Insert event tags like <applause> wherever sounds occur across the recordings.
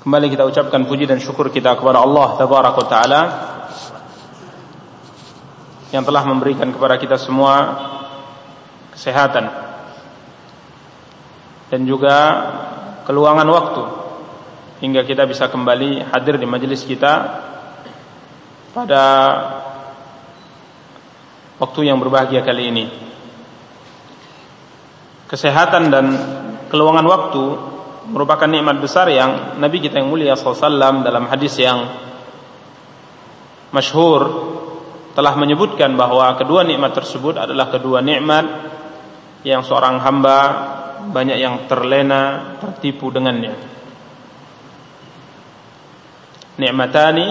Kembali kita ucapkan puji dan syukur kita kepada Allah Tabaraka Taala yang telah memberikan kepada kita semua kesehatan dan juga keluangan waktu hingga kita bisa kembali hadir di majelis kita pada waktu yang berbahagia kali ini. Kesehatan dan keluangan waktu merupakan nikmat besar yang Nabi kita yang mulia SAW dalam hadis yang masyhur telah menyebutkan bahwa kedua nikmat tersebut adalah kedua nikmat yang seorang hamba banyak yang terlena, tertipu dengannya. Nikmatani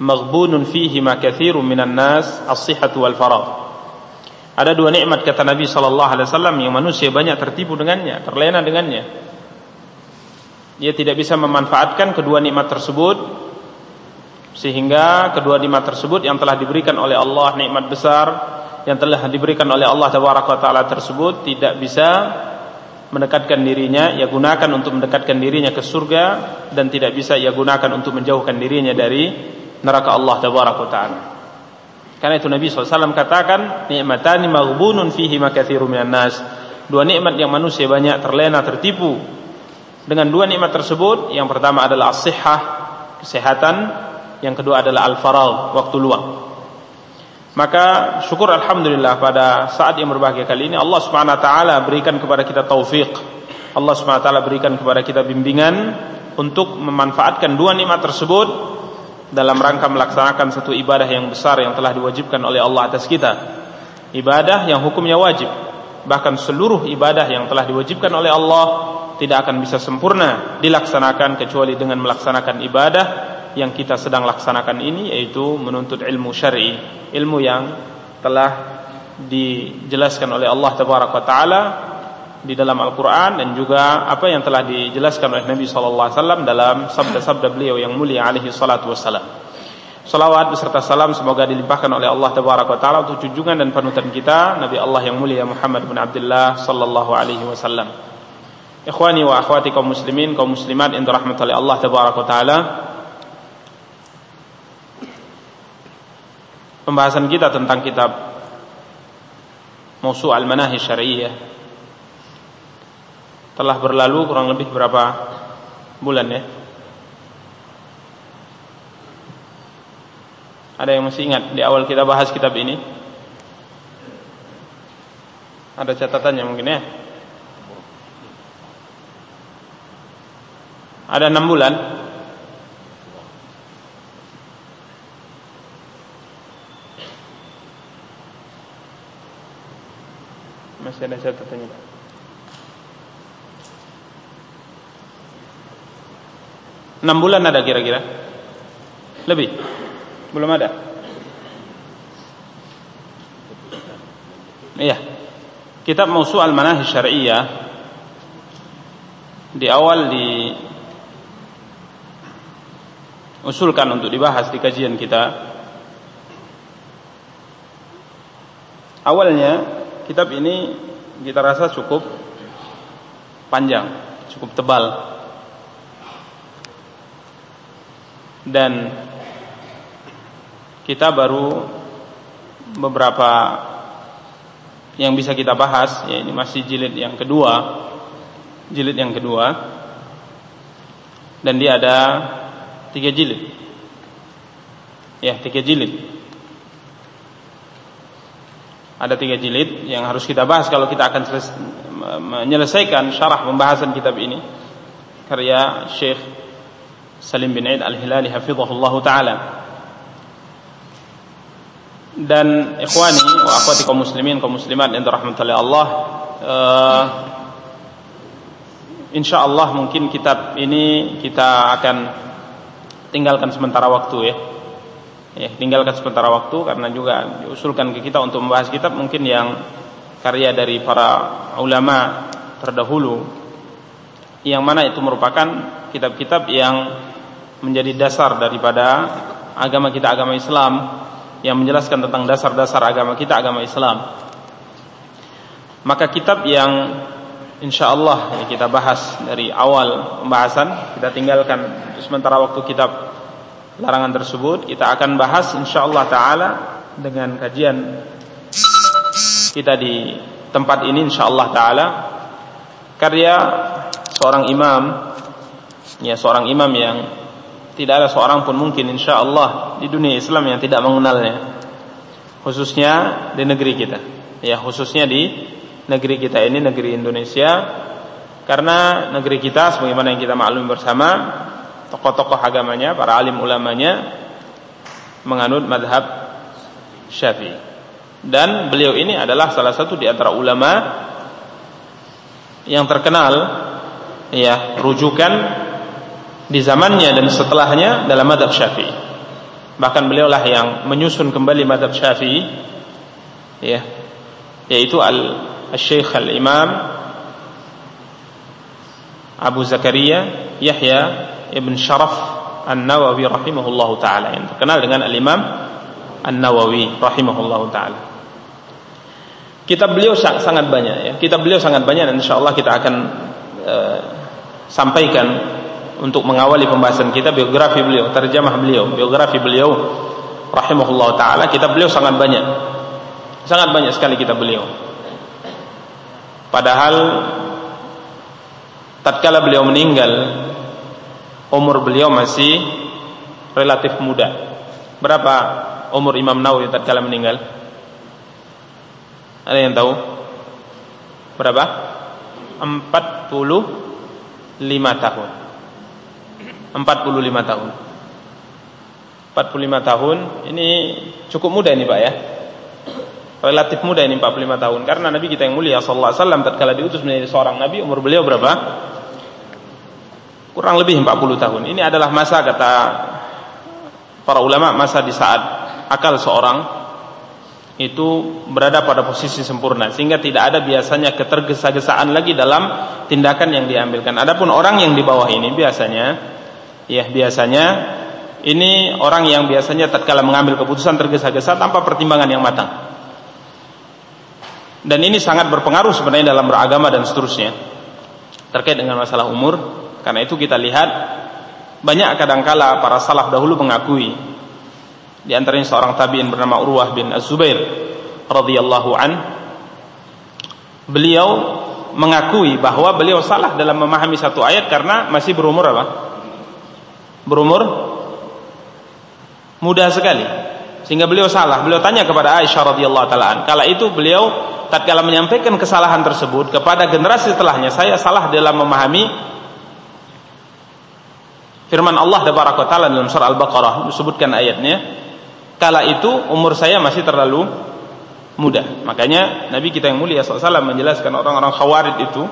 maghbunun fihi ma katsirun minan nas as-sihhatu wal. Ada dua nikmat kata Nabi sallallahu alaihi wasallam yang manusia banyak tertipu dengannya, terlena dengannya dia tidak bisa memanfaatkan kedua nikmat tersebut sehingga kedua nikmat tersebut yang telah diberikan oleh Allah nikmat besar yang telah diberikan oleh Allah taala tersebut tidak bisa mendekatkan dirinya ia gunakan untuk mendekatkan dirinya ke surga dan tidak bisa ia gunakan untuk menjauhkan dirinya dari neraka Allah taala. Karena itu Nabi SAW katakan nikmatani maghbunun fihi makatsiru minan nas. Dua nikmat yang manusia banyak terlena tertipu dengan dua nikmat tersebut yang pertama adalah as-sihhah kesehatan yang kedua adalah al-faragh waktu luang. Maka syukur alhamdulillah pada saat yang berbahagia kali ini Allah Subhanahu wa taala berikan kepada kita taufik Allah Subhanahu wa taala berikan kepada kita bimbingan untuk memanfaatkan dua nikmat tersebut dalam rangka melaksanakan satu ibadah yang besar yang telah diwajibkan oleh Allah atas kita. Ibadah yang hukumnya wajib. Bahkan seluruh ibadah yang telah diwajibkan oleh Allah tidak akan bisa sempurna dilaksanakan kecuali dengan melaksanakan ibadah yang kita sedang laksanakan ini yaitu menuntut ilmu syar'i, ilmu yang telah dijelaskan oleh Allah tabaraka taala di dalam Al-Qur'an dan juga apa yang telah dijelaskan oleh Nabi sallallahu alaihi wasallam dalam sabda-sabda beliau yang mulia alaihi salatu wassalam. Salawat beserta salam semoga dilimpahkan oleh Allah tabaraka taala untuk junjungan dan panutan kita Nabi Allah yang mulia Muhammad bin Abdullah sallallahu alaihi wasallam. Ikhwani wa akhwati kaum muslimin, kaum muslimat yang dirahmati oleh Allah tabaraka taala. Pembahasan kita tentang kitab Mausu' al-Manahi Syariah telah berlalu kurang lebih berapa bulan ya? Ada yang masih ingat di awal kita bahas kitab ini? Ada catatannya mungkin ya? Ada enam bulan. Masih ada catatannya Enam bulan ada kira-kira? Lebih? Belum ada? Iya. Kitab Mausu' al-Manahij Syari'iyah Di awal di usulkan untuk dibahas di kajian kita. Awalnya kitab ini kita rasa cukup panjang, cukup tebal. Dan kita baru beberapa yang bisa kita bahas ya ini masih jilid yang kedua jilid yang kedua dan dia ada tiga jilid. Ya tiga jilid. Ada tiga jilid yang harus kita bahas kalau kita akan menyelesaikan syarah pembahasan kitab ini. Karya Syekh Salim bin Aid Al-Hilali hafizahullah taala. Dan ikhwani wa akhwati kaum muslimin kaum muslimat yang dirahmati Allah uh, insyaallah mungkin kitab ini kita akan tinggalkan sementara waktu ya. Ya, tinggalkan sementara waktu karena juga diusulkan ke kita untuk membahas kitab mungkin yang karya dari para ulama terdahulu yang mana itu merupakan kitab-kitab yang menjadi dasar daripada agama kita agama Islam yang menjelaskan tentang dasar-dasar agama kita agama Islam. Maka kitab yang insyaallah ya kita bahas dari awal pembahasan, kita tinggalkan sementara waktu kitab larangan tersebut, kita akan bahas insyaallah taala dengan kajian kita di tempat ini insyaallah taala. Karya seorang imam ya seorang imam yang tidak ada seorang pun mungkin insyaallah di dunia Islam yang tidak mengenalnya. Khususnya di negeri kita. Ya khususnya di negeri kita ini negeri Indonesia karena negeri kita sebagaimana yang kita maklumi bersama tokoh-tokoh agamanya para alim ulamanya menganut madhab syafi'i. Dan beliau ini adalah salah satu di antara ulama yang terkenal ya rujukan di zamannya dan setelahnya dalam madhab syafi'i. Bahkan beliaulah yang menyusun kembali madhab syafi'i ya yaitu al syekh al imam Abu Zakaria Yahya ibn Sharaf An-Nawawi rahimahullahu taala yang terkenal dengan al-Imam An-Nawawi rahimahullahu taala Kitab beliau sangat banyak ya. Kitab beliau sangat banyak dan insyaallah kita akan uh, sampaikan untuk mengawali pembahasan kita biografi beliau, terjemah beliau, biografi beliau rahimahullah taala. Kitab beliau sangat banyak. Sangat banyak sekali kitab beliau. Padahal tatkala beliau meninggal umur beliau masih relatif muda. Berapa umur Imam Nawawi tatkala meninggal? Ada yang tahu? Berapa? 45 tahun. 45 tahun. 45 tahun ini cukup muda ini Pak ya. Relatif muda ini 45 tahun karena Nabi kita yang mulia sallallahu alaihi wasallam tatkala diutus menjadi seorang nabi umur beliau berapa? Kurang lebih 40 tahun. Ini adalah masa kata para ulama masa di saat akal seorang itu berada pada posisi sempurna sehingga tidak ada biasanya ketergesa-gesaan lagi dalam tindakan yang diambilkan. Adapun orang yang di bawah ini biasanya ya biasanya ini orang yang biasanya tatkala mengambil keputusan tergesa-gesa tanpa pertimbangan yang matang. Dan ini sangat berpengaruh sebenarnya dalam beragama dan seterusnya terkait dengan masalah umur. Karena itu kita lihat banyak kadangkala para salaf dahulu mengakui di antaranya seorang tabi'in bernama Urwah bin Az-Zubair radhiyallahu an. Beliau mengakui bahwa beliau salah dalam memahami satu ayat karena masih berumur apa? Berumur muda sekali. Sehingga beliau salah. Beliau tanya kepada Aisyah radhiyallahu taala Kala itu beliau tatkala menyampaikan kesalahan tersebut kepada generasi setelahnya, saya salah dalam memahami firman Allah taala dalam surah Al-Baqarah disebutkan ayatnya kala itu umur saya masih terlalu muda. Makanya Nabi kita yang mulia SAW menjelaskan orang-orang khawarid itu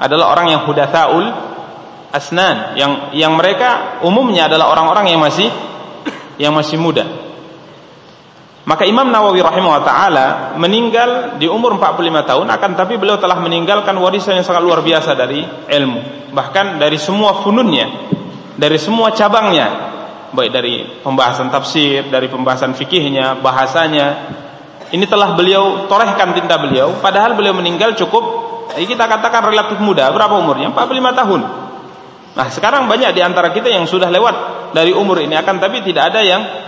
adalah orang yang hudathaul asnan, yang yang mereka umumnya adalah orang-orang yang masih yang masih muda. Maka Imam Nawawi rahimahullah taala meninggal di umur 45 tahun akan tapi beliau telah meninggalkan warisan yang sangat luar biasa dari ilmu, bahkan dari semua fununnya, dari semua cabangnya baik dari pembahasan tafsir, dari pembahasan fikihnya, bahasanya. Ini telah beliau torehkan tinta beliau, padahal beliau meninggal cukup kita katakan relatif muda. Berapa umurnya? 45 tahun. Nah, sekarang banyak di antara kita yang sudah lewat dari umur ini akan tapi tidak ada yang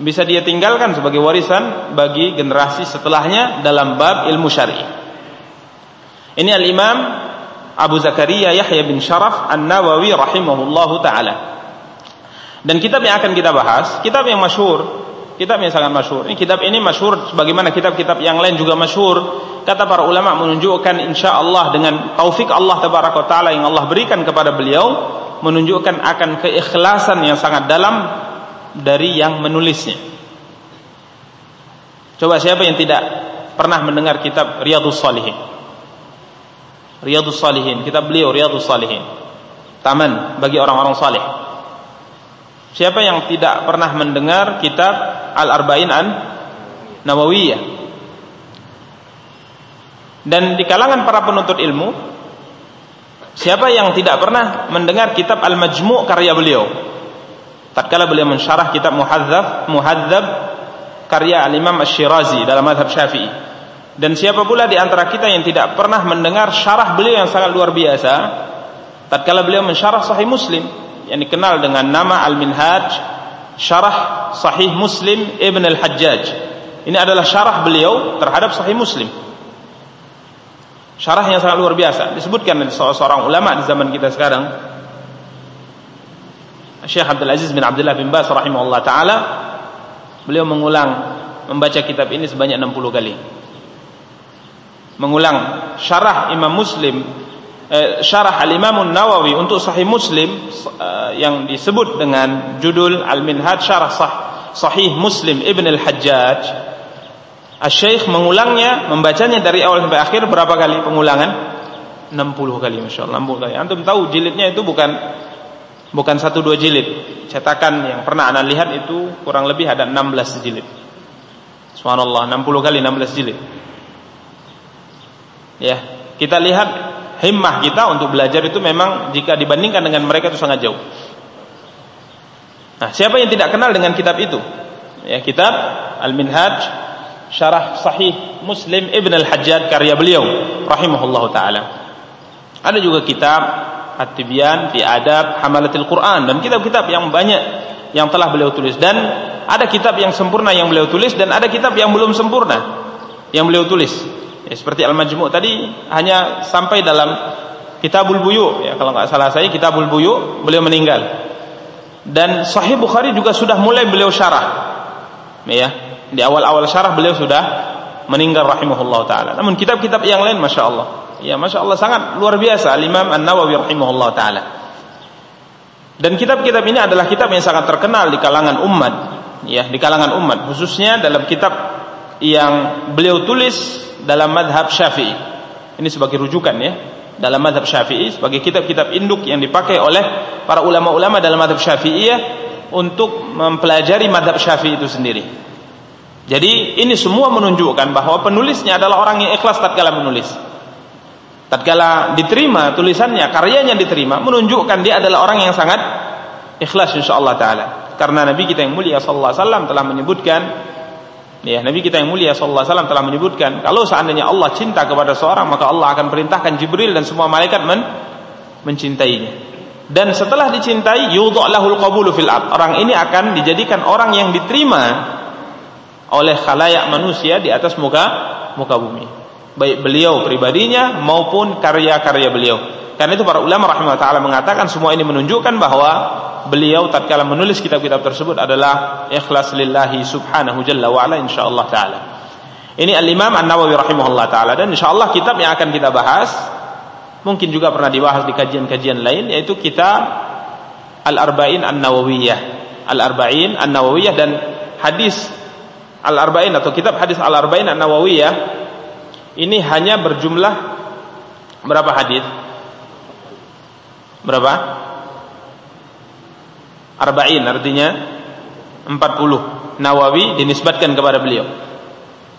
bisa dia tinggalkan sebagai warisan bagi generasi setelahnya dalam bab ilmu syar'i. Ini al-Imam Abu Zakaria Yahya bin Sharaf An-Nawawi rahimahullahu taala. Dan kitab yang akan kita bahas, kitab yang masyhur, kitab yang sangat masyhur. Ini kitab ini masyhur sebagaimana kitab-kitab yang lain juga masyhur. Kata para ulama menunjukkan insya Allah dengan taufik Allah tabaraka taala yang Allah berikan kepada beliau menunjukkan akan keikhlasan yang sangat dalam dari yang menulisnya. Coba siapa yang tidak pernah mendengar kitab Riyadhus Salihin? Riyadhus Salihin, kitab beliau Riyadhus Salihin. Taman bagi orang-orang saleh. Siapa yang tidak pernah mendengar kitab Al-Arba'in An Nawawiyah? Dan di kalangan para penuntut ilmu, siapa yang tidak pernah mendengar kitab Al-Majmu' karya beliau? Tatkala beliau mensyarah kitab Muhadzab, Muhadzab karya Al-Imam Asy-Syirazi dalam mazhab Syafi'i. Dan siapa pula di antara kita yang tidak pernah mendengar syarah beliau yang sangat luar biasa tatkala beliau mensyarah sahih Muslim yang dikenal dengan nama Al-Minhaj Syarah Sahih Muslim Ibn Al-Hajjaj. Ini adalah syarah beliau terhadap Sahih Muslim. Syarah yang sangat luar biasa. Disebutkan oleh seorang ulama di zaman kita sekarang. Syekh Abdul Aziz bin Abdullah bin Bas rahimahullah taala beliau mengulang membaca kitab ini sebanyak 60 kali. Mengulang syarah Imam Muslim eh, syarah Al-Imam Nawawi untuk Sahih Muslim eh, yang disebut dengan judul Al-Minhaj Syarah Sah, Sahih Muslim Ibn Al-Hajjaj. Al-Syekh mengulangnya, membacanya dari awal sampai akhir berapa kali pengulangan? 60 kali Masya Allah 60 kali Antum tahu jilidnya itu bukan Bukan satu dua jilid. Cetakan yang pernah anda lihat itu Kurang lebih ada 16 jilid. Subhanallah 60 kali 16 jilid. Ya Kita lihat himmah kita untuk belajar itu memang Jika dibandingkan dengan mereka itu sangat jauh. Nah siapa yang tidak kenal dengan kitab itu? Ya kitab Al-Minhaj Syarah Sahih Muslim Ibn Al-Hajjad karya beliau Rahimahullah Ta'ala. Ada juga kitab At-Tibyan fi Adab Hamalatil Quran dan kitab-kitab yang banyak yang telah beliau tulis dan ada kitab yang sempurna yang beliau tulis dan ada kitab yang belum sempurna yang beliau tulis. Ya, seperti Al-Majmu' tadi hanya sampai dalam Kitabul Buyu ya kalau nggak salah saya Kitabul Buyu beliau meninggal. Dan Sahih Bukhari juga sudah mulai beliau syarah. Ya, di awal-awal syarah beliau sudah meninggal rahimahullah taala. Namun kitab-kitab yang lain Masya Allah Ya, masya Allah sangat luar biasa Imam An Nawawi rahimahullah taala. Dan kitab-kitab ini adalah kitab yang sangat terkenal di kalangan umat, ya di kalangan umat, khususnya dalam kitab yang beliau tulis dalam madhab Syafi'i. Ini sebagai rujukan ya dalam madhab Syafi'i sebagai kitab-kitab induk yang dipakai oleh para ulama-ulama dalam madhab Syafi'iyah untuk mempelajari madhab Syafi'i itu sendiri. Jadi ini semua menunjukkan bahwa penulisnya adalah orang yang ikhlas tatkala menulis tatkala diterima tulisannya, karyanya diterima, menunjukkan dia adalah orang yang sangat ikhlas insyaallah taala. Karena Nabi kita yang mulia sallallahu alaihi wasallam telah menyebutkan ya, Nabi kita yang mulia sallallahu alaihi wasallam telah menyebutkan kalau seandainya Allah cinta kepada seorang maka Allah akan perintahkan Jibril dan semua malaikat men mencintainya. Dan setelah dicintai yudha lahul qabulu fil ard. Orang ini akan dijadikan orang yang diterima oleh khalayak manusia di atas muka muka bumi baik beliau pribadinya maupun karya-karya beliau. Karena itu para ulama rahimahullah taala mengatakan semua ini menunjukkan bahwa beliau tatkala menulis kitab-kitab tersebut adalah ikhlas lillahi subhanahu jalla wa insyaallah taala. Ini Al-Imam An-Nawawi rahimahullah taala dan insyaallah kitab yang akan kita bahas mungkin juga pernah dibahas di kajian-kajian lain yaitu kitab Al-Arba'in An-Nawawiyah. Al-Arba'in An-Nawawiyah dan hadis Al-Arba'in atau kitab hadis Al-Arba'in An-Nawawiyah ini hanya berjumlah berapa hadis? Berapa? Arba'in artinya 40. Nawawi dinisbatkan kepada beliau.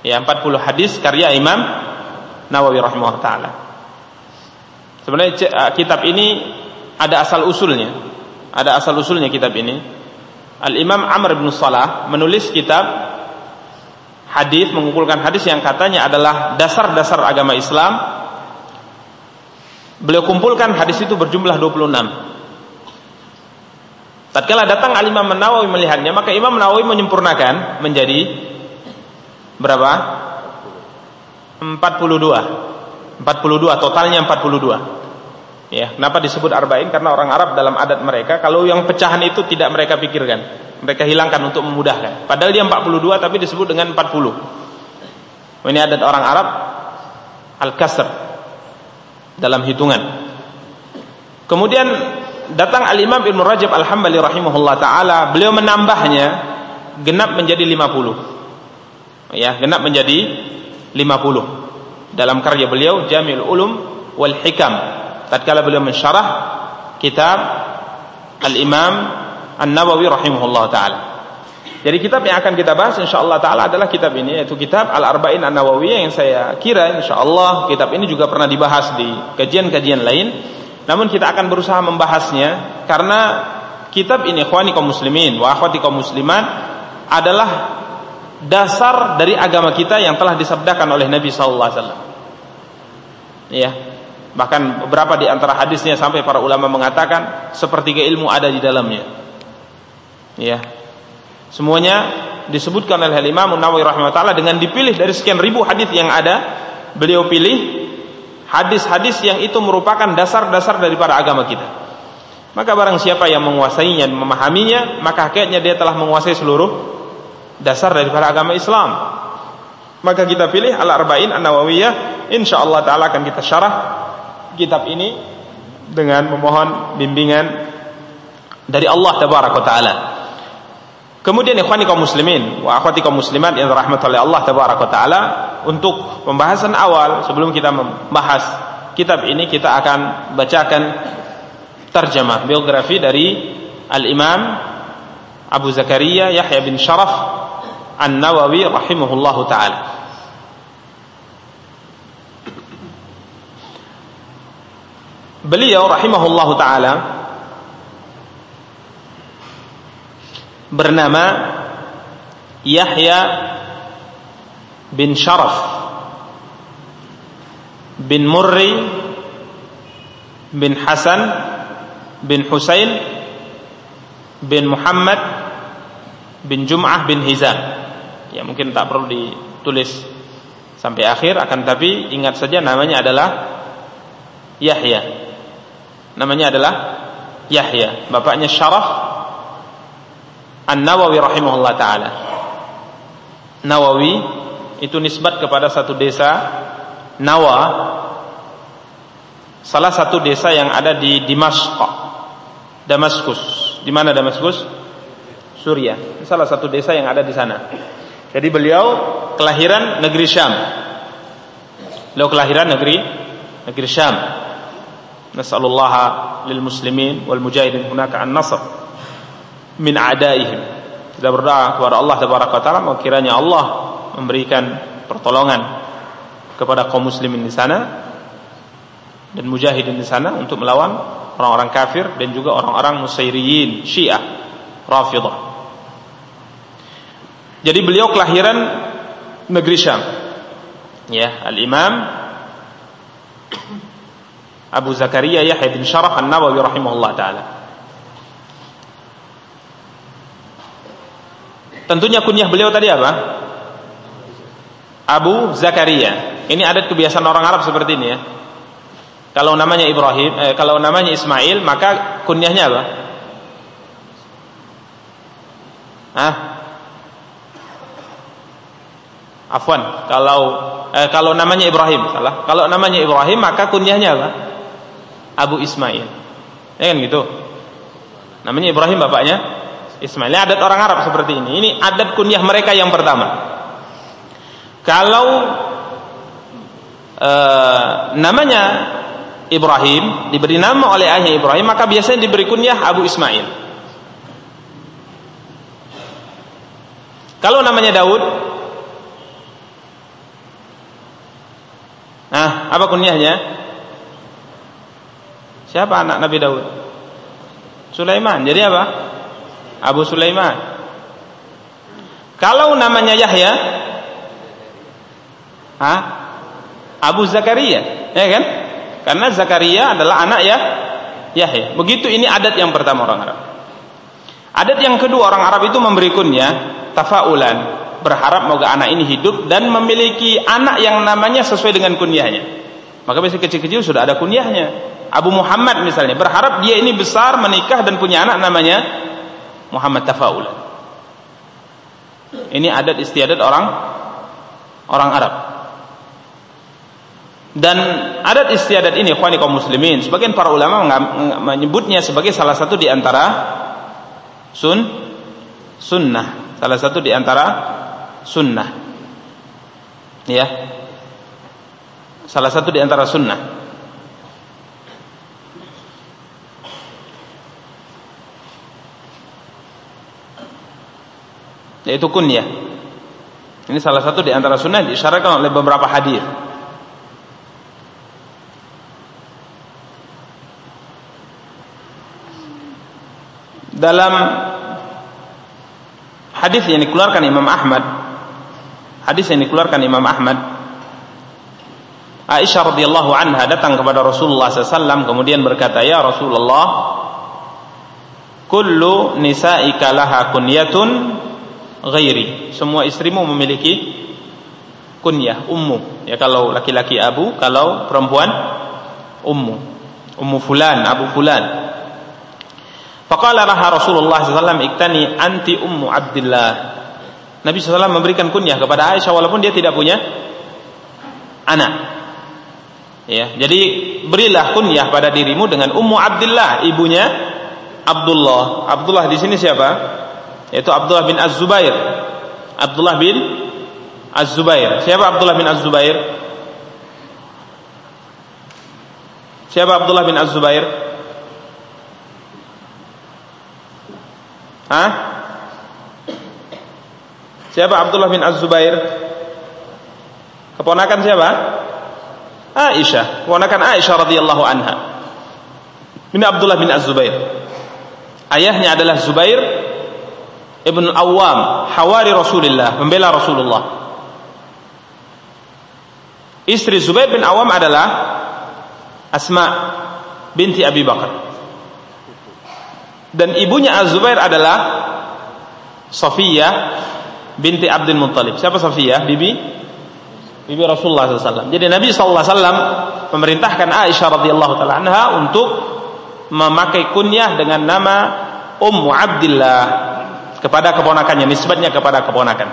Ya, 40 hadis karya Imam Nawawi rahimahullah taala. Sebenarnya kitab ini ada asal usulnya. Ada asal usulnya kitab ini. Al-Imam Amr bin Salah menulis kitab hadis mengumpulkan hadis yang katanya adalah dasar-dasar agama Islam. Beliau kumpulkan hadis itu berjumlah 26. Tatkala datang Al-Imam Nawawi melihatnya, maka Imam Nawawi menyempurnakan menjadi berapa? 42. 42 totalnya 42. Ya, kenapa disebut arba'in? Karena orang Arab dalam adat mereka kalau yang pecahan itu tidak mereka pikirkan. Mereka hilangkan untuk memudahkan. Padahal dia 42 tapi disebut dengan 40. Ini adat orang Arab al-kasr dalam hitungan. Kemudian datang Al-Imam Ibnu Rajab Al-Hambali rahimahullah taala, beliau menambahnya genap menjadi 50. Ya, genap menjadi 50. Dalam karya beliau Jami'ul Ulum wal Hikam tatkala beliau mensyarah kitab Al-Imam An-Nawawi rahimahullah taala. Jadi kitab yang akan kita bahas insyaallah taala adalah kitab ini yaitu kitab Al-Arba'in An-Nawawiyah yang saya kira insyaallah kitab ini juga pernah dibahas di kajian-kajian lain. Namun kita akan berusaha membahasnya karena kitab ini ikhwani kaum muslimin wa akhwati kaum muslimat adalah dasar dari agama kita yang telah disabdakan oleh Nabi sallallahu alaihi wasallam. Ya. Bahkan beberapa di antara hadisnya sampai para ulama mengatakan sepertiga ilmu ada di dalamnya. Ya. Semuanya disebutkan oleh Imam Nawawi rahimahullah dengan dipilih dari sekian ribu hadis yang ada, beliau pilih hadis-hadis yang itu merupakan dasar-dasar daripada agama kita. Maka barang siapa yang menguasainya dan memahaminya, maka hakikatnya dia telah menguasai seluruh dasar daripada agama Islam. Maka kita pilih Al-Arba'in An-Nawawiyah, insyaallah taala akan kita syarah kitab ini dengan memohon bimbingan dari Allah tabaraka taala. Kemudian ikhwani kaum muslimin wa akhwati kaum muslimat yang dirahmati oleh Allah tabaraka taala, untuk pembahasan awal sebelum kita membahas kitab ini kita akan bacakan terjemah biografi dari Al-Imam Abu Zakaria Yahya bin Sharaf An-Nawawi rahimahullahu taala. Beliau rahimahullahu taala bernama Yahya bin Sharaf bin Murri bin Hasan bin Husain bin Muhammad bin Jum'ah bin Hizam. Ya mungkin tak perlu ditulis sampai akhir akan tapi ingat saja namanya adalah Yahya namanya adalah Yahya. Bapaknya Syaraf An-Nawawi rahimahullah taala. Nawawi itu nisbat kepada satu desa Nawa. Salah satu desa yang ada di Dimashq Damaskus. Di mana Damaskus? Suriah salah satu desa yang ada di sana. Jadi beliau kelahiran negeri Syam. Beliau kelahiran negeri negeri Syam muslimin wal mujahidin hunaka an nasr min a'daihim kita berdoa kepada Allah taala kiranya Allah memberikan pertolongan kepada kaum muslimin di sana dan mujahidin di sana untuk melawan orang-orang kafir dan juga orang-orang musairiyin Syiah Rafidah. Jadi beliau kelahiran negeri Syam. Ya, Al-Imam Abu Zakaria Yahya bin Syaraf An-Nawawi rahimahullah taala. Tentunya kunyah beliau tadi apa? Abu Zakaria. Ini adat kebiasaan orang Arab seperti ini ya. Kalau namanya Ibrahim, eh, kalau namanya Ismail, maka kunyahnya apa? Hah? Afwan, kalau eh, kalau namanya Ibrahim, salah. Kalau namanya Ibrahim, maka kunyahnya apa? Abu Ismail. Ya kan gitu. Namanya Ibrahim bapaknya Ismail. Ini adat orang Arab seperti ini. Ini adat kunyah mereka yang pertama. Kalau uh, namanya Ibrahim diberi nama oleh ayahnya Ibrahim maka biasanya diberi kunyah Abu Ismail. Kalau namanya Daud Nah, apa kunyahnya? Siapa anak Nabi Daud? Sulaiman. Jadi apa? Abu Sulaiman. Kalau namanya Yahya, Hah? Abu Zakaria, ya kan? Karena Zakaria adalah anak ya Yahya. Begitu ini adat yang pertama orang Arab. Adat yang kedua orang Arab itu memberi kunyah tafaulan, berharap moga anak ini hidup dan memiliki anak yang namanya sesuai dengan kunyahnya. Maka biasanya kecil-kecil sudah ada kunyahnya. Abu Muhammad misalnya berharap dia ini besar menikah dan punya anak namanya Muhammad tafaulan. Ini adat istiadat orang orang Arab. Dan adat istiadat ini ikhwani kaum muslimin, sebagian para ulama menyebutnya sebagai salah satu di antara sun sunnah, salah satu di antara sunnah. Ya. Salah satu di antara sunnah. Yaitu kunyah. Ini salah satu di antara sunnah disyaratkan oleh beberapa hadis. dalam hadis yang dikeluarkan Imam Ahmad Hadis yang dikeluarkan Imam Ahmad. Aisyah radhiyallahu anha datang kepada Rasulullah SAW kemudian berkata, "Ya Rasulullah, kullu nisa'ika laha kunyatun ghairi." Semua istrimu memiliki kunyah, ummu. Ya kalau laki-laki Abu, kalau perempuan ummu. Ummu fulan, Abu fulan. Faqala laha Rasulullah SAW iktani anti ummu Abdullah. Nabi SAW memberikan kunyah kepada Aisyah walaupun dia tidak punya anak. Ya, jadi berilah kunyah pada dirimu dengan Ummu Abdullah, ibunya Abdullah. Abdullah di sini siapa? Yaitu Abdullah bin Az-Zubair. Abdullah bin Az-Zubair. Siapa Abdullah bin Az-Zubair? Siapa Abdullah bin Az-Zubair? Hah? Siapa Abdullah bin Az-Zubair? Keponakan siapa? Aisyah, keponakan Aisyah radhiyallahu anha. Ini Abdullah bin Az-Zubair. Ayahnya adalah Zubair ibn Awam, hawari Rasulullah, pembela Rasulullah. Istri Zubair bin Awam adalah Asma binti Abi Bakar dan ibunya Az-Zubair adalah Safiyah binti Abdul Muttalib. Siapa Safiyah? Bibi Bibi Rasulullah SAW. Jadi Nabi SAW memerintahkan Aisyah radhiyallahu taala anha untuk memakai kunyah dengan nama Ummu Abdillah kepada keponakannya, nisbatnya kepada keponakan.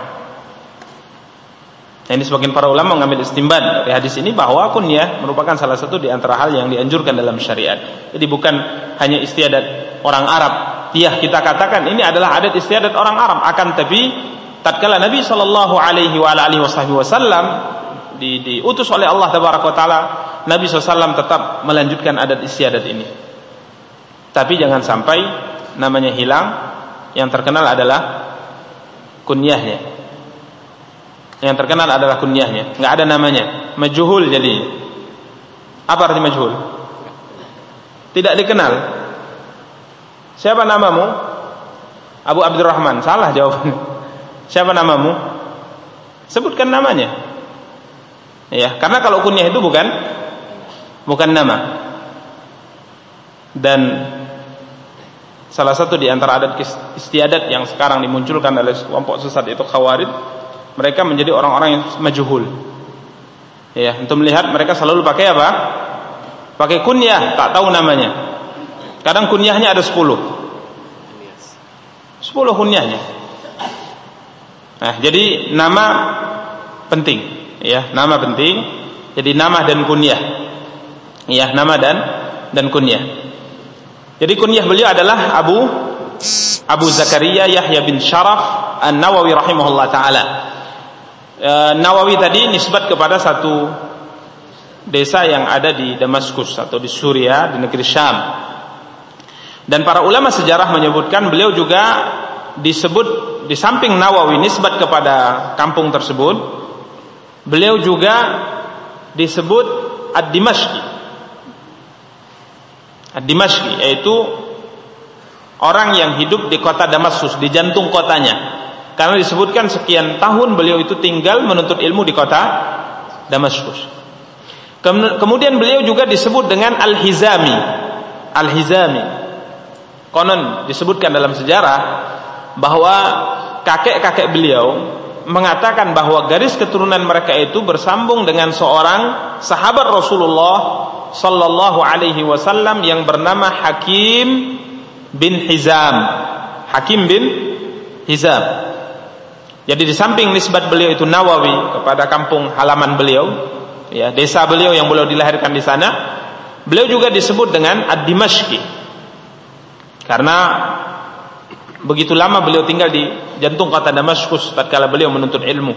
Nah, ini sebagian para ulama mengambil istimbat dari hadis ini bahwa kunyah merupakan salah satu di antara hal yang dianjurkan dalam syariat. Jadi bukan hanya istiadat orang Arab. Iya kita katakan ini adalah adat istiadat orang Arab. Akan tapi tatkala Nabi Shallallahu Alaihi Wasallam di, diutus oleh Allah Taala, Nabi SAW tetap melanjutkan adat istiadat ini. Tapi jangan sampai namanya hilang. Yang terkenal adalah kunyahnya yang terkenal adalah kunyahnya, nggak ada namanya, majhul jadi. Apa arti majhul? Tidak dikenal. Siapa namamu? Abu Abdurrahman. Salah jawabannya. <laughs> Siapa namamu? Sebutkan namanya. Ya, karena kalau kunyah itu bukan bukan nama. Dan salah satu di antara adat istiadat yang sekarang dimunculkan oleh kelompok sesat itu khawarid mereka menjadi orang-orang yang majhul. Ya, untuk melihat mereka selalu pakai apa? Pakai kunyah, tak tahu namanya. Kadang kunyahnya ada 10. 10 kunyahnya. Nah, jadi nama penting, ya, nama penting. Jadi nama dan kunyah. Ya, nama dan dan kunyah. Jadi kunyah beliau adalah Abu Abu Zakaria Yahya bin Sharaf An-Nawawi rahimahullah taala. E, Nawawi tadi nisbat kepada satu desa yang ada di Damaskus atau di Suria di negeri Syam. Dan para ulama sejarah menyebutkan beliau juga disebut di samping Nawawi nisbat kepada kampung tersebut, beliau juga disebut Ad-Dimashqi. Ad-Dimashqi yaitu orang yang hidup di kota Damaskus, di jantung kotanya. Karena disebutkan sekian tahun beliau itu tinggal menuntut ilmu di kota Damaskus. Kemudian beliau juga disebut dengan Al-Hizami. Al-Hizami. Konon disebutkan dalam sejarah bahwa kakek-kakek beliau mengatakan bahwa garis keturunan mereka itu bersambung dengan seorang sahabat Rasulullah sallallahu alaihi wasallam yang bernama Hakim bin Hizam. Hakim bin Hizam. Jadi di samping nisbat beliau itu Nawawi kepada kampung halaman beliau, ya, desa beliau yang beliau dilahirkan di sana, beliau juga disebut dengan Ad-Dimashqi. Karena begitu lama beliau tinggal di jantung kota Damaskus tatkala beliau menuntut ilmu.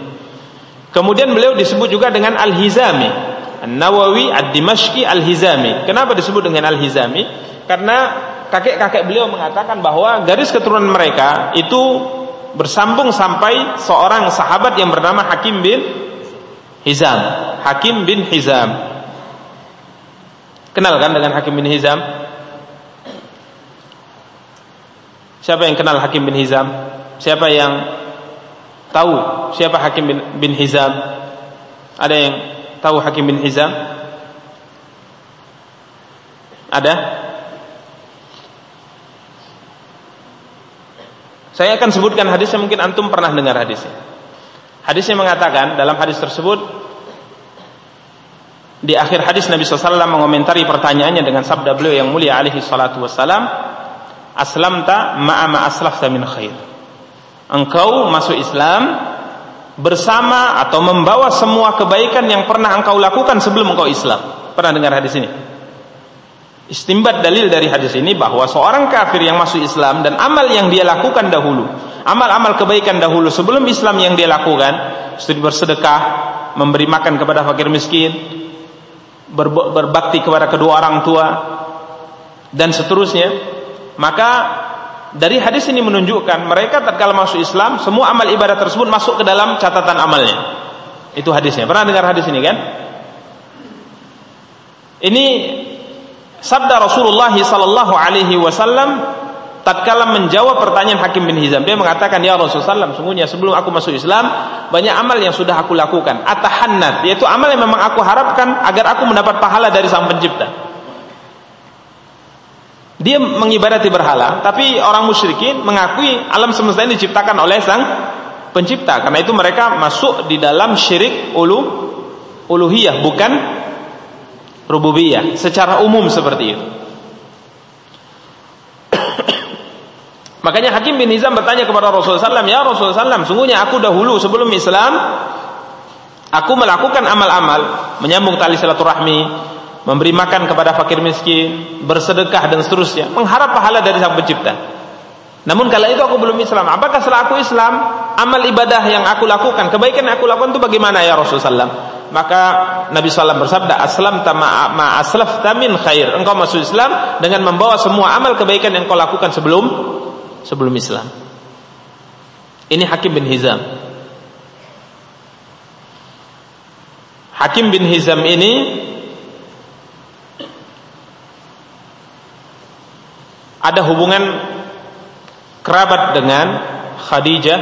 Kemudian beliau disebut juga dengan Al-Hizami. An-Nawawi Ad-Dimashqi Al-Hizami. Kenapa disebut dengan Al-Hizami? Karena kakek-kakek beliau mengatakan bahwa garis keturunan mereka itu bersambung sampai seorang sahabat yang bernama Hakim bin Hizam. Hakim bin Hizam. Kenal kan dengan Hakim bin Hizam? Siapa yang kenal Hakim bin Hizam? Siapa yang tahu siapa Hakim bin Hizam? Ada yang tahu Hakim bin Hizam? Ada? Saya akan sebutkan hadisnya mungkin antum pernah dengar hadisnya. Hadisnya mengatakan dalam hadis tersebut di akhir hadis Nabi SAW mengomentari pertanyaannya dengan sabda beliau yang mulia alaihi salatu wassalam aslamta ma'a ma aslafta min khair engkau masuk Islam bersama atau membawa semua kebaikan yang pernah engkau lakukan sebelum engkau Islam. Pernah dengar hadis ini? Istimbat dalil dari hadis ini bahwa seorang kafir yang masuk Islam dan amal yang dia lakukan dahulu amal-amal kebaikan dahulu sebelum Islam yang dia lakukan seperti bersedekah memberi makan kepada fakir miskin berbakti kepada kedua orang tua dan seterusnya maka dari hadis ini menunjukkan mereka tatkala masuk Islam semua amal ibadah tersebut masuk ke dalam catatan amalnya. Itu hadisnya. Pernah dengar hadis ini kan? Ini sabda Rasulullah sallallahu alaihi wasallam tatkala menjawab pertanyaan Hakim bin Hizam. Dia mengatakan ya Rasulullah sungguhnya sebelum aku masuk Islam banyak amal yang sudah aku lakukan. Atahannat yaitu amal yang memang aku harapkan agar aku mendapat pahala dari sang pencipta dia mengibadati berhala tapi orang musyrikin mengakui alam semesta ini diciptakan oleh sang pencipta. Karena itu mereka masuk di dalam syirik ulu uluhiyah bukan rububiyah. Secara umum seperti itu. <coughs> Makanya Hakim bin Hizam bertanya kepada Rasulullah SAW, Ya Rasulullah SAW, sungguhnya aku dahulu sebelum Islam, aku melakukan amal-amal, menyambung tali silaturahmi, memberi makan kepada fakir miskin, bersedekah dan seterusnya, mengharap pahala dari Sang Pencipta. Namun kala itu aku belum Islam. Apakah setelah aku Islam, amal ibadah yang aku lakukan, kebaikan yang aku lakukan itu bagaimana ya Rasulullah SAW? Maka Nabi SAW bersabda, Aslam ma, ma aslaf tamin khair. Engkau masuk Islam dengan membawa semua amal kebaikan yang kau lakukan sebelum sebelum Islam. Ini Hakim bin Hizam. Hakim bin Hizam ini ada hubungan kerabat dengan Khadijah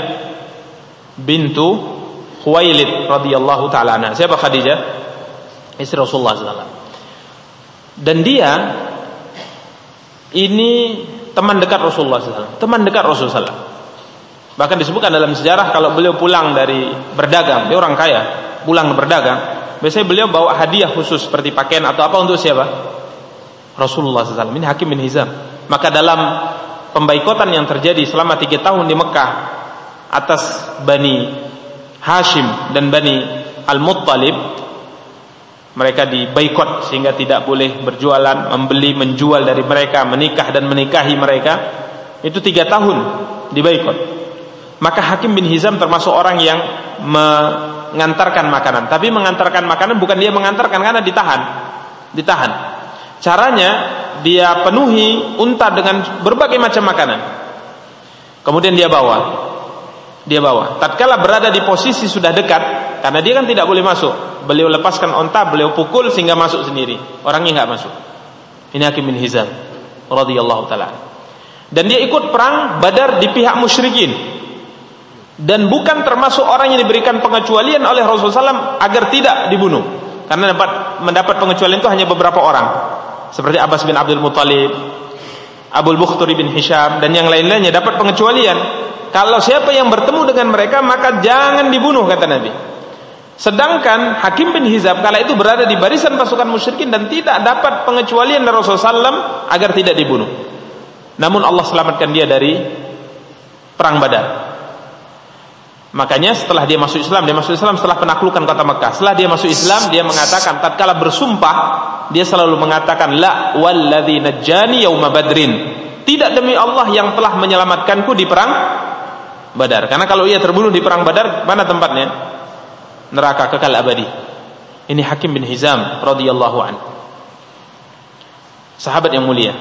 bintu Khuwailid radhiyallahu taala anha. Siapa Khadijah? Istri Rasulullah SAW. Dan dia ini teman dekat Rasulullah SAW. Teman dekat Rasulullah SAW. Bahkan disebutkan dalam sejarah kalau beliau pulang dari berdagang, dia orang kaya, pulang berdagang, biasanya beliau bawa hadiah khusus seperti pakaian atau apa untuk siapa? Rasulullah SAW. Ini Hakim bin Hizam. Maka dalam pembaikotan yang terjadi selama tiga tahun di Mekah atas Bani Hashim dan Bani Al-Muttalib mereka dibaikot sehingga tidak boleh berjualan, membeli, menjual dari mereka, menikah dan menikahi mereka. Itu tiga tahun dibaikot. Maka Hakim bin Hizam termasuk orang yang mengantarkan makanan. Tapi mengantarkan makanan bukan dia mengantarkan karena ditahan, ditahan. Caranya dia penuhi unta dengan berbagai macam makanan. Kemudian dia bawa, dia bawa. Tatkala berada di posisi sudah dekat, karena dia kan tidak boleh masuk. Beliau lepaskan onta, beliau pukul sehingga masuk sendiri. Orangnya nggak masuk. Ini Hakim bin Hizam radhiyallahu taala. Dan dia ikut perang Badar di pihak musyrikin. Dan bukan termasuk orang yang diberikan pengecualian oleh Rasulullah SAW agar tidak dibunuh. Karena dapat mendapat pengecualian itu hanya beberapa orang. Seperti Abbas bin Abdul Muthalib, Abdul Bukhturi bin Hisham dan yang lain-lainnya dapat pengecualian. Kalau siapa yang bertemu dengan mereka maka jangan dibunuh kata Nabi. Sedangkan Hakim bin Hizab kala itu berada di barisan pasukan musyrikin dan tidak dapat pengecualian dari Rasulullah SAW agar tidak dibunuh. Namun Allah selamatkan dia dari perang Badar. Makanya setelah dia masuk Islam, dia masuk Islam setelah penaklukan kota Mekah. Setelah dia masuk Islam, dia mengatakan tatkala bersumpah, dia selalu mengatakan la walladzi najjani yauma badrin. Tidak demi Allah yang telah menyelamatkanku di perang Badar. Karena kalau ia terbunuh di perang Badar, mana tempatnya? neraka kekal abadi. Ini Hakim bin Hizam radhiyallahu an. Sahabat yang mulia.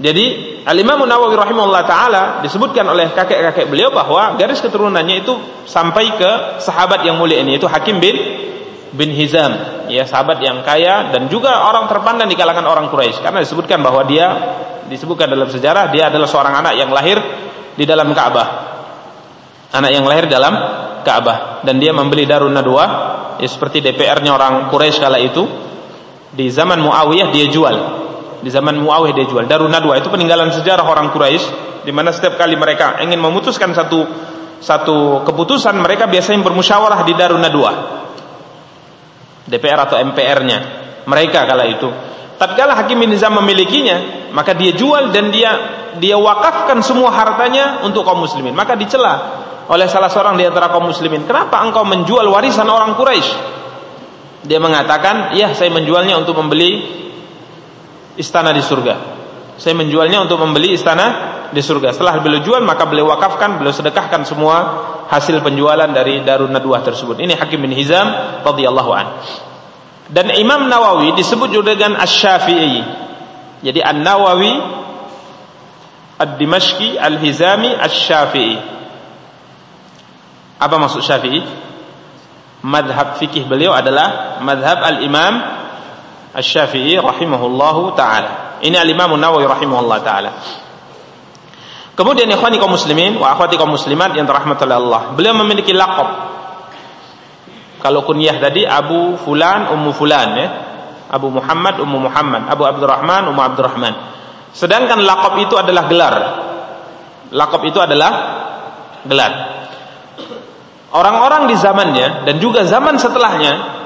Jadi Al-Imam Nawawi rahimahullah taala disebutkan oleh kakek-kakek beliau bahwa garis keturunannya itu sampai ke sahabat yang mulia ini yaitu Hakim bin bin Hizam, ya sahabat yang kaya dan juga orang terpandang di kalangan orang Quraisy. Karena disebutkan bahwa dia disebutkan dalam sejarah dia adalah seorang anak yang lahir di dalam Ka'bah. Anak yang lahir dalam Ka'bah. Dan dia membeli Darun Nadwa ya seperti DPR-nya orang Quraisy kala itu. Di zaman Muawiyah dia jual di zaman Muawiyah dia jual. Darun Nadwa itu peninggalan sejarah orang Quraisy di mana setiap kali mereka ingin memutuskan satu satu keputusan mereka biasanya bermusyawarah di Darun Nadwa. DPR atau MPR-nya mereka kala itu. Tatkala Hakim bin memilikinya maka dia jual dan dia dia wakafkan semua hartanya untuk kaum muslimin. Maka dicela oleh salah seorang di antara kaum muslimin, "Kenapa engkau menjual warisan orang Quraisy?" Dia mengatakan, "Ya, saya menjualnya untuk membeli istana di surga. Saya menjualnya untuk membeli istana di surga. Setelah beliau jual, maka beliau wakafkan, beliau sedekahkan semua hasil penjualan dari Darun Nadwah tersebut." Ini Hakim bin Hizam radhiyallahu an. Dan Imam Nawawi disebut juga dengan Asy-Syafi'i. Jadi An-Nawawi Ad-Dimashqi Al-Hizami Asy-Syafi'i. Apa maksud Syafi'i? Madhab fikih beliau adalah madhab al-Imam Asy-Syafi'i rahimahullahu taala. Ini al-Imam Nawawi rahimahullah taala. Kemudian ikhwani kaum muslimin wa akhwati kaum muslimat yang dirahmati oleh Allah. Beliau memiliki laqab. Kalau kunyah tadi Abu Fulan, Ummu Fulan ya. Abu Muhammad, Ummu Muhammad, Abu Abdurrahman, Ummu Abdurrahman. Sedangkan laqab itu adalah gelar. Laqab itu adalah gelar. Orang-orang di zamannya dan juga zaman setelahnya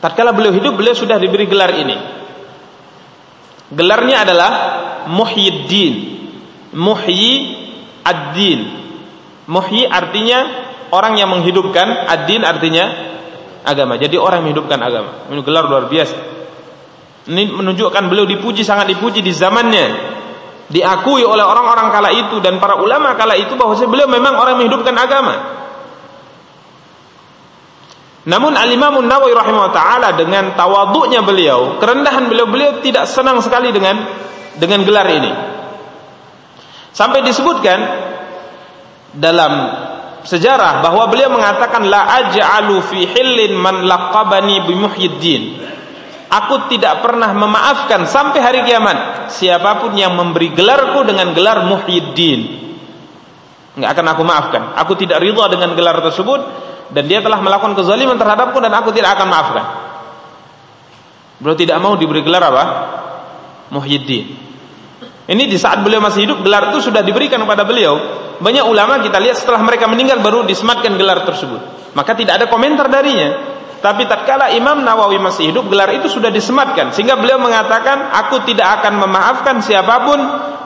tatkala beliau hidup beliau sudah diberi gelar ini. Gelarnya adalah Muhyiddin. Muhyi ad-din. Muhyi artinya orang yang menghidupkan, ad-din artinya agama. Jadi orang menghidupkan agama. Ini gelar luar biasa. Ini menunjukkan beliau dipuji sangat dipuji di zamannya. Diakui oleh orang-orang kala itu dan para ulama kala itu bahwa beliau memang orang yang menghidupkan agama. Namun Al-Imam Nawawi rahimahullah taala dengan tawaduknya beliau, kerendahan beliau, beliau tidak senang sekali dengan dengan gelar ini. Sampai disebutkan dalam sejarah bahwa beliau mengatakan la aj'alu fi hillin man laqabani bi muhyiddin. Aku tidak pernah memaafkan sampai hari kiamat siapa pun yang memberi gelarku dengan gelar muhyiddin. Enggak akan aku maafkan. Aku tidak ridha dengan gelar tersebut dan dia telah melakukan kezaliman terhadapku dan aku tidak akan maafkan. Beliau tidak mau diberi gelar apa? Muhyiddin. Ini di saat beliau masih hidup gelar itu sudah diberikan kepada beliau. Banyak ulama kita lihat setelah mereka meninggal baru disematkan gelar tersebut. Maka tidak ada komentar darinya. Tapi tatkala Imam Nawawi masih hidup gelar itu sudah disematkan sehingga beliau mengatakan aku tidak akan memaafkan siapa pun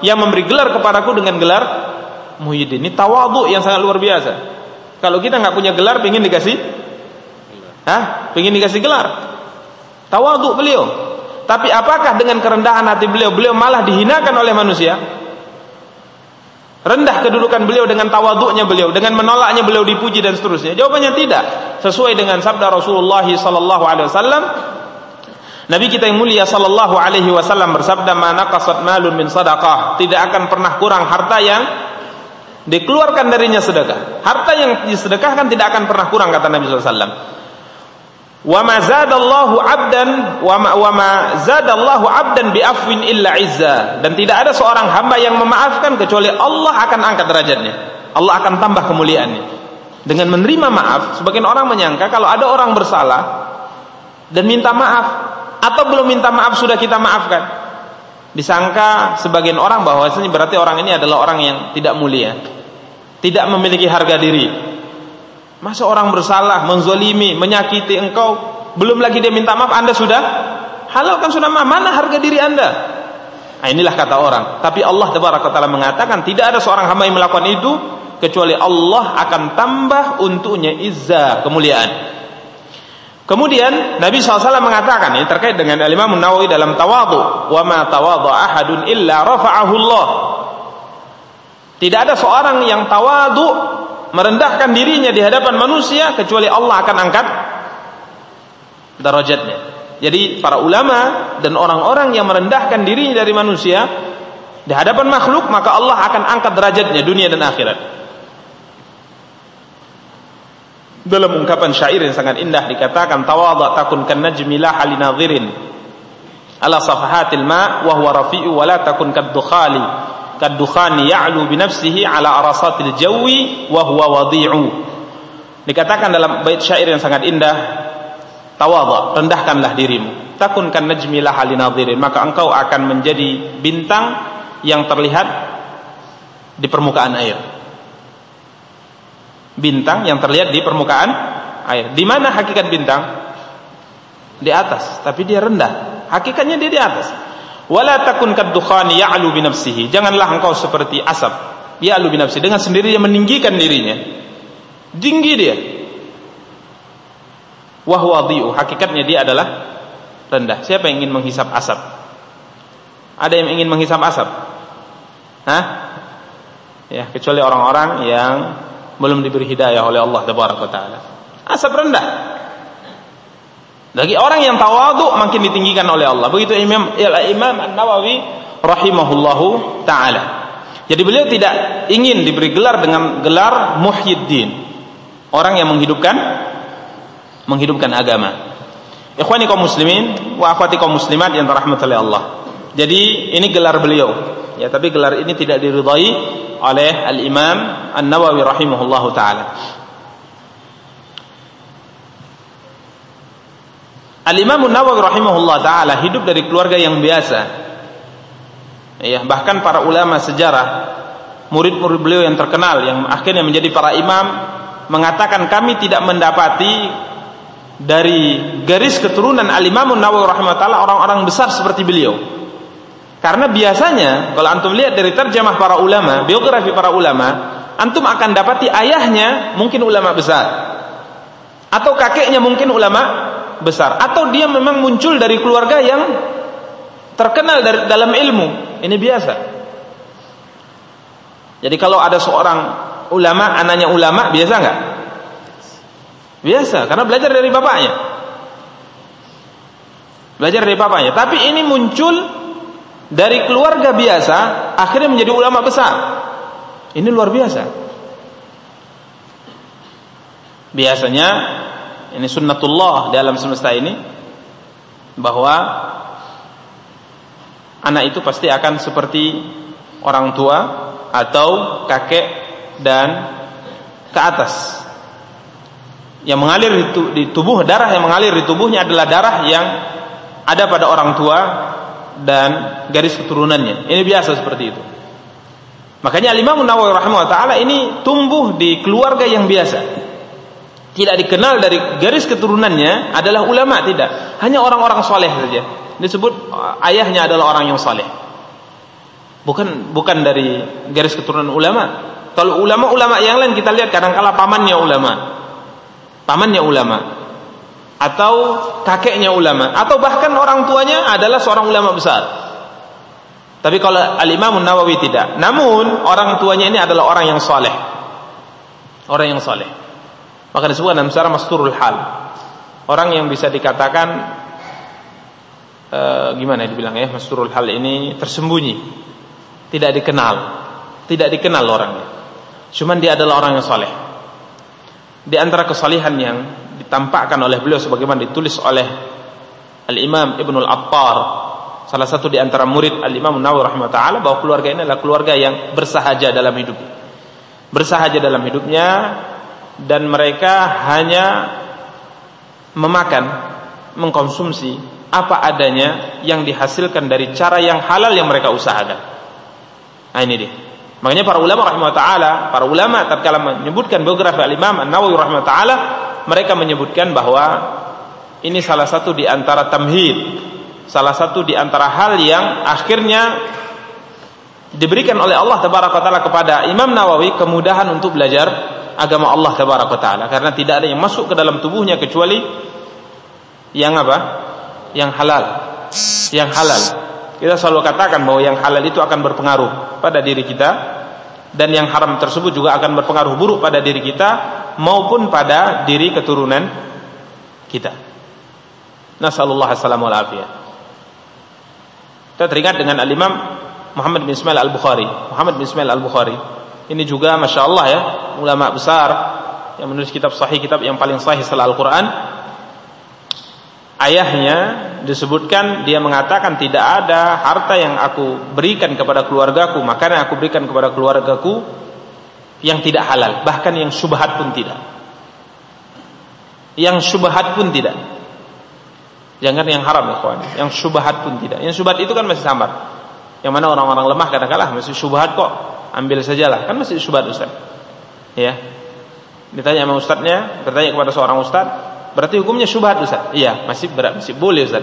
yang memberi gelar kepadaku dengan gelar Muhyiddin. Ini tawadhu yang sangat luar biasa. Kalau kita nggak punya gelar, pengen dikasih, Hah? Pengen dikasih gelar. Tawaduk beliau. Tapi apakah dengan kerendahan hati beliau, beliau malah dihinakan oleh manusia? Rendah kedudukan beliau dengan tawaduknya beliau, dengan menolaknya beliau dipuji dan seterusnya. Jawabannya tidak. Sesuai dengan sabda Rasulullah sallallahu alaihi wasallam, Nabi kita yang mulia sallallahu alaihi wasallam bersabda, "Mana qasat malun min sadaqah." Tidak akan pernah kurang harta yang dikeluarkan darinya sedekah. Harta yang disedekahkan tidak akan pernah kurang kata Nabi SAW. Wa ma zadallahu 'abdan wa ma, zadallahu 'abdan bi afwin illa izza. Dan tidak ada seorang hamba yang memaafkan kecuali Allah akan angkat derajatnya. Allah akan tambah kemuliaannya. Dengan menerima maaf, sebagian orang menyangka kalau ada orang bersalah dan minta maaf atau belum minta maaf sudah kita maafkan disangka sebagian orang bahwa ini berarti orang ini adalah orang yang tidak mulia. Tidak memiliki harga diri. Masa orang bersalah menzolimi menyakiti engkau belum lagi dia minta maaf anda sudah halalkan sudah maaf. Mana harga diri anda? Nah, inilah kata orang. Tapi Allah taala mengatakan tidak ada seorang hamba yang melakukan itu kecuali Allah akan tambah untuknya izzah kemuliaan Kemudian Nabi SAW mengatakan ini terkait dengan Imam Nawawi dalam tawadu, wa ma tawadu ahadun illa rafa'ahu Allah. Tidak ada seorang yang tawadu merendahkan dirinya di hadapan manusia kecuali Allah akan angkat derajatnya. Jadi para ulama dan orang-orang yang merendahkan dirinya dari manusia di hadapan makhluk maka Allah akan angkat derajatnya dunia dan akhirat. Dalam ungkapan syair yang sangat indah dikatakan tawadha takun kan najmi la halinadhirin ala safahatil ma wa huwa rafi'u wa la takun kad dukhali kadukhani ya'lu bi nafsihi ala arasatil jawi wa huwa wadi'u. Dikatakan dalam bait syair yang sangat indah, tawadha, rendahkanlah dirimu. Takunkan najmilah halinadhirin, maka engkau akan menjadi bintang yang terlihat di permukaan air. Bintang yang terlihat di permukaan air. Di mana hakikat bintang? Di atas, tapi dia rendah. Hakikatnya dia di atas. Wala takun kaddukhani ya'lu bi. Janganlah engkau seperti asap. Ya'lu bi dengan sendirinya meninggikan dirinya. Tinggi dia. Wa huwa Hakikatnya dia adalah rendah. Siapa yang ingin menghisap asap? Ada yang ingin menghisap asap? Hah? Ya, kecuali orang-orang yang belum diberi hidayah oleh Allah taala. Asap rendah. Bagi orang yang tawadu makin ditinggikan oleh Allah. Begitu Imam Imam An-Nawawi rahimahullahu taala. Jadi beliau tidak ingin diberi gelar dengan gelar muhyiddin. Orang yang menghidupkan menghidupkan agama. Ikhwani kaum muslimin wa akhwati kaum muslimat yang dirahmati oleh Allah. Jadi ini gelar beliau. Ya, tapi gelar ini tidak diridhai oleh Al-Imam An-Nawawi rahimahullahu taala. Al-Imam Nawawi rahimahullah taala hidup dari keluarga yang biasa. Ya, bahkan para ulama sejarah, murid-murid beliau yang terkenal yang akhirnya menjadi para imam mengatakan kami tidak mendapati dari garis keturunan Al-Imam Nawawi rahimahullah orang-orang besar seperti beliau. Karena biasanya kalau antum lihat dari terjemah para ulama, biografi para ulama, antum akan dapati ayahnya mungkin ulama besar atau kakeknya mungkin ulama besar atau dia memang muncul dari keluarga yang terkenal dari dalam ilmu. Ini biasa. Jadi kalau ada seorang ulama, anaknya ulama, biasa nggak? Biasa, karena belajar dari bapaknya. Belajar dari bapaknya. Tapi ini muncul dari keluarga biasa, akhirnya menjadi ulama besar. Ini luar biasa. Biasanya ini sunnatullah dalam semesta ini bahwa anak itu pasti akan seperti orang tua atau kakek dan ke atas. Yang mengalir di tubuh darah yang mengalir di tubuhnya adalah darah yang ada pada orang tua dan garis keturunannya. Ini biasa seperti itu. Makanya Imam Nawawi rahimahullah taala ini tumbuh di keluarga yang biasa. Tidak dikenal dari garis keturunannya adalah ulama tidak. Hanya orang-orang soleh saja. Disebut uh, ayahnya adalah orang yang soleh. Bukan bukan dari garis keturunan ulama. Kalau ulama-ulama yang lain kita lihat kadang-kala pamannya ulama. Pamannya ulama atau kakeknya ulama atau bahkan orang tuanya adalah seorang ulama besar tapi kalau al-Imam Nawawi tidak namun orang tuanya ini adalah orang yang soleh orang yang soleh maka disebut dalam secara masturul hal. Orang yang bisa dikatakan e, gimana dibilang ya, masturul hal ini tersembunyi. Tidak dikenal. Tidak dikenal orangnya. Cuman dia adalah orang yang soleh. Di antara kesalihan yang ditampakkan oleh beliau sebagaimana ditulis oleh Al-Imam Ibnul Attar salah satu di antara murid Al-Imam Nawawi rahimahullah bahwa keluarga ini adalah keluarga yang bersahaja dalam hidup. Bersahaja dalam hidupnya dan mereka hanya memakan, mengkonsumsi apa adanya yang dihasilkan dari cara yang halal yang mereka usahakan. Nah ini dia. Makanya para ulama rahimahullah taala, para ulama tatkala menyebutkan biografi al-Imam An-Nawawi rahimahullah taala, mereka menyebutkan bahwa ini salah satu di antara tamhid, salah satu di antara hal yang akhirnya diberikan oleh Allah taala kepada Imam Nawawi kemudahan untuk belajar agama Allah tabaraka taala karena tidak ada yang masuk ke dalam tubuhnya kecuali yang apa? Yang halal. Yang halal. Kita selalu katakan bahwa yang halal itu akan berpengaruh pada diri kita dan yang haram tersebut juga akan berpengaruh buruk pada diri kita maupun pada diri keturunan kita. Nasallallahu alaihi wasallam Kita teringat dengan al-Imam Muhammad bin Ismail Al-Bukhari. Muhammad bin Ismail Al-Bukhari ini juga masya Allah ya ulama besar yang menulis kitab sahih kitab yang paling sahih setelah Al-Quran ayahnya disebutkan dia mengatakan tidak ada harta yang aku berikan kepada keluargaku makanya aku berikan kepada keluargaku yang tidak halal bahkan yang subhat pun tidak. Yang subhat pun tidak. Jangan yang haram ya kawan yang subhat pun tidak. Yang subhat itu kan masih samar. Yang mana orang-orang lemah kadang-kala masih subhat kok ambil sajalah. Kan masih subhat Ustaz. Ya. Ditanya sama ustadznya bertanya kepada seorang ustadz Berarti hukumnya syubhat Ustaz. Iya, masih berat, masih boleh Ustaz.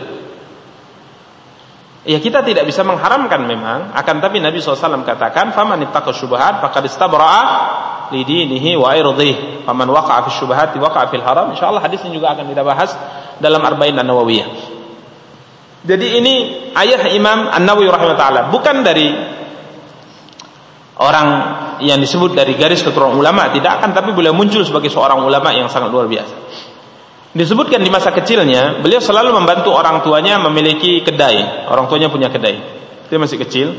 Ya kita tidak bisa mengharamkan memang, akan tapi Nabi SAW katakan, "Faman ittaqa syubhat faqad istabra'a li dinihi wa irdhihi. Faman waqa'a fi syubhati waqa'a fil haram." Insyaallah hadis ini juga akan kita bahas dalam Arba'in An-Nawawiyah. Jadi ini ayah Imam An-Nawawi rahimahullah bukan dari orang yang disebut dari garis keturunan ulama, tidak akan tapi beliau muncul sebagai seorang ulama yang sangat luar biasa. Disebutkan di masa kecilnya, beliau selalu membantu orang tuanya memiliki kedai. Orang tuanya punya kedai. Dia masih kecil,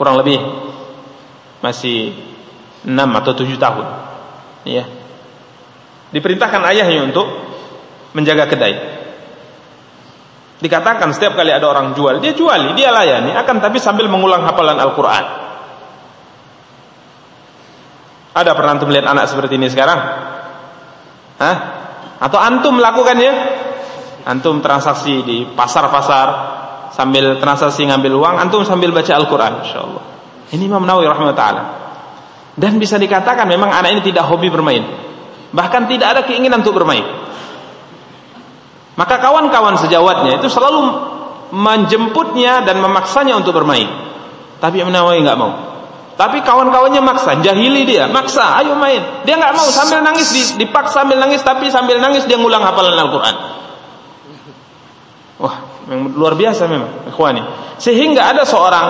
kurang lebih masih 6 atau 7 tahun. Ya. Diperintahkan ayahnya untuk menjaga kedai. Dikatakan setiap kali ada orang jual, dia jual, dia layani, akan tapi sambil mengulang hafalan Al-Quran. Ada pernah melihat anak seperti ini sekarang? Hah? Atau antum melakukannya? Antum transaksi di pasar-pasar sambil transaksi ngambil uang, antum sambil baca Al-Qur'an insyaallah. Ini Imam Nawawi rahimahullah Dan bisa dikatakan memang anak ini tidak hobi bermain. Bahkan tidak ada keinginan untuk bermain. Maka kawan-kawan sejawatnya itu selalu menjemputnya dan memaksanya untuk bermain. Tapi Imam Nawawi nggak mau. Tapi kawan-kawannya maksa, jahili dia, maksa, ayo main. Dia nggak mau sambil nangis dipaksa sambil nangis tapi sambil nangis dia ngulang hafalan Al-Qur'an. Wah, memang luar biasa memang, ikhwani. Sehingga ada seorang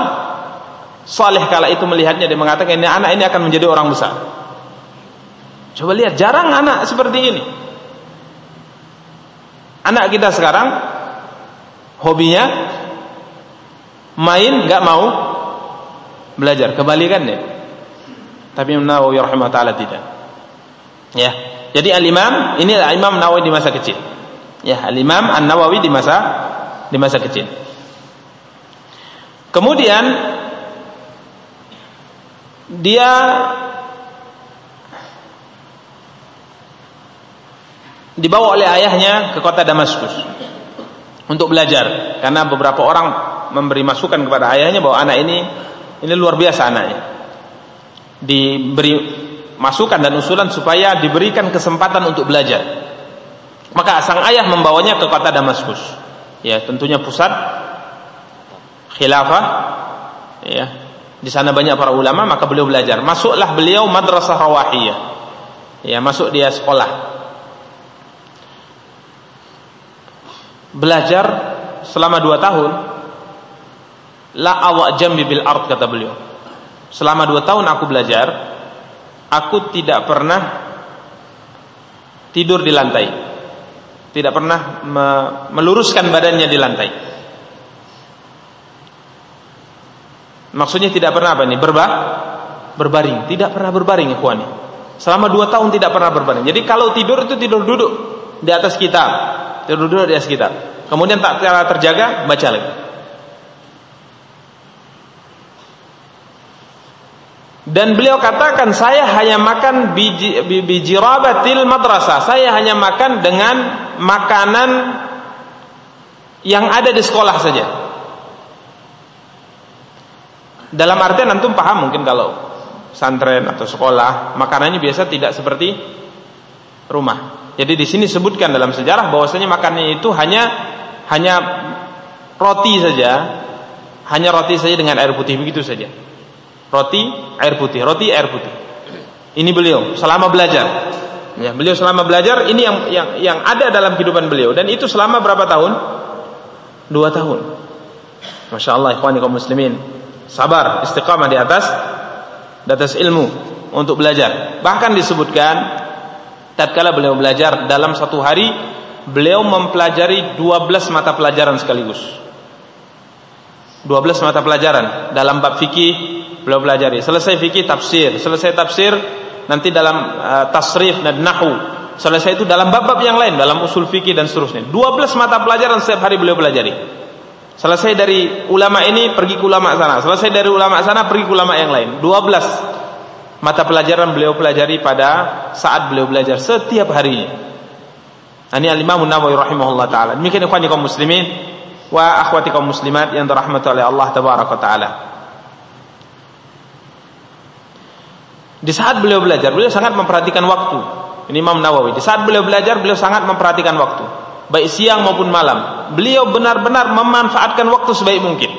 saleh kala itu melihatnya dia mengatakan ini anak ini akan menjadi orang besar. Coba lihat, jarang anak seperti ini. Anak kita sekarang hobinya main nggak mau belajar kebalikannya tapi Imam Nawawi rahimahullah taala tidak. Ya. Jadi al-Imam ini al-Imam Nawawi di masa kecil. Ya al-Imam An-Nawawi di masa di masa kecil. Kemudian dia dibawa oleh ayahnya ke kota Damaskus untuk belajar. Karena beberapa orang memberi masukan kepada ayahnya bahwa anak ini ini luar biasa anaknya. Diberi masukan dan usulan supaya diberikan kesempatan untuk belajar. Maka sang ayah membawanya ke kota Damaskus. Ya, tentunya pusat khilafah. Ya, di sana banyak para ulama, maka beliau belajar. Masuklah beliau madrasah rawahiyah. Ya, masuk dia sekolah. Belajar selama dua tahun La awak jambi bil art kata beliau. Selama dua tahun aku belajar, aku tidak pernah tidur di lantai. Tidak pernah me meluruskan badannya di lantai. Maksudnya tidak pernah apa nih? Berba berbaring, tidak pernah berbaring ikhwani. Selama dua tahun tidak pernah berbaring. Jadi kalau tidur itu tidur duduk di atas kitab, tidur duduk di atas kitab. Kemudian tak terjaga, baca lagi. Dan beliau katakan saya hanya makan biji, biji rabatil madrasah. Saya hanya makan dengan makanan yang ada di sekolah saja. Dalam artian antum paham mungkin kalau santren atau sekolah makanannya biasa tidak seperti rumah. Jadi di sini sebutkan dalam sejarah bahwasanya makanannya itu hanya hanya roti saja, hanya roti saja dengan air putih begitu saja. Roti air putih, roti air putih. Ini beliau selama belajar. Ya, beliau selama belajar ini yang yang yang ada dalam kehidupan beliau dan itu selama berapa tahun? Dua tahun. Masya Allah, ikhwani kaum muslimin. Sabar, istiqamah di atas di atas ilmu untuk belajar. Bahkan disebutkan tatkala beliau belajar dalam satu hari beliau mempelajari 12 mata pelajaran sekaligus. 12 mata pelajaran dalam bab fikih, beliau pelajari. Selesai fikih tafsir, selesai tafsir nanti dalam uh, tasrif dan nahu. selesai itu dalam bab-bab yang lain, dalam usul fikih dan seterusnya. 12 mata pelajaran setiap hari beliau pelajari. Selesai dari ulama ini pergi ke ulama sana, selesai dari ulama sana pergi ke ulama yang lain. 12 mata pelajaran beliau pelajari pada saat beliau belajar setiap harinya. Ini Al-Imam Nawawi rahimahullah taala. Demikian kaum muslimin wa akhwati kaum muslimat yang dirahmati oleh Allah tabaraka taala. Di saat beliau belajar, beliau sangat memperhatikan waktu. Ini Imam Nawawi. Di saat beliau belajar, beliau sangat memperhatikan waktu. Baik siang maupun malam. Beliau benar-benar memanfaatkan waktu sebaik mungkin.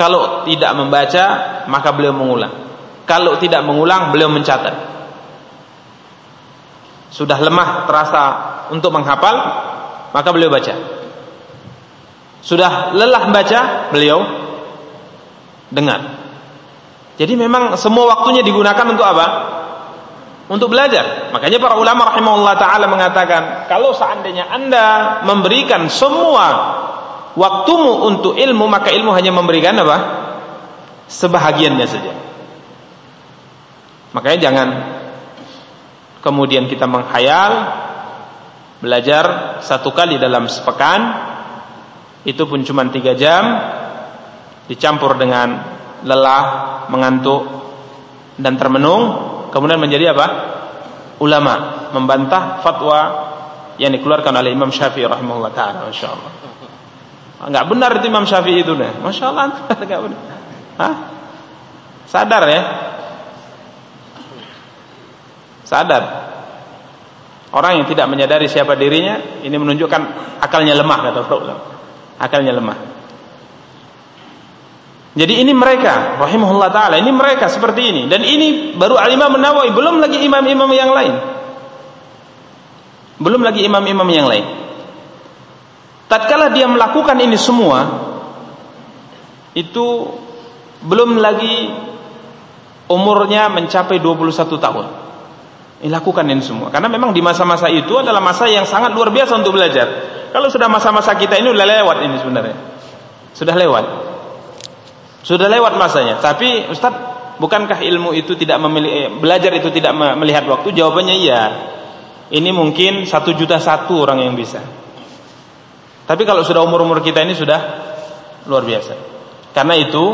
Kalau tidak membaca, maka beliau mengulang. Kalau tidak mengulang, beliau mencatat. Sudah lemah terasa untuk menghafal, maka beliau baca. Sudah lelah baca, beliau dengar. Jadi memang semua waktunya digunakan untuk apa? Untuk belajar. Makanya para ulama rahimahullah taala mengatakan, kalau seandainya Anda memberikan semua waktumu untuk ilmu, maka ilmu hanya memberikan apa? Sebahagiannya saja. Makanya jangan kemudian kita menghayal belajar satu kali dalam sepekan itu pun cuma tiga jam dicampur dengan lelah, mengantuk dan termenung, kemudian menjadi apa? Ulama membantah fatwa yang dikeluarkan oleh Imam Syafi'i rahimahullah taala, masyaallah. Enggak benar itu Imam Syafi'i itu deh. Masyaallah enggak <laughs> benar. Hah? Sadar ya? Sadar. Orang yang tidak menyadari siapa dirinya, ini menunjukkan akalnya lemah kata ulama. Akalnya lemah. Jadi ini mereka, rahimahullah taala, ini mereka seperti ini dan ini baru Al-Imam Nawawi, belum lagi imam-imam yang lain. Belum lagi imam-imam yang lain. Tatkala dia melakukan ini semua itu belum lagi umurnya mencapai 21 tahun. Lakukan ini semua. Karena memang di masa-masa itu adalah masa yang sangat luar biasa untuk belajar. Kalau sudah masa-masa kita ini sudah lewat ini sebenarnya. Sudah lewat. Sudah lewat masanya. Tapi Ustaz, bukankah ilmu itu tidak memilih, eh, belajar itu tidak melihat waktu? Jawabannya iya. Ini mungkin satu juta satu orang yang bisa. Tapi kalau sudah umur-umur kita ini sudah luar biasa. Karena itu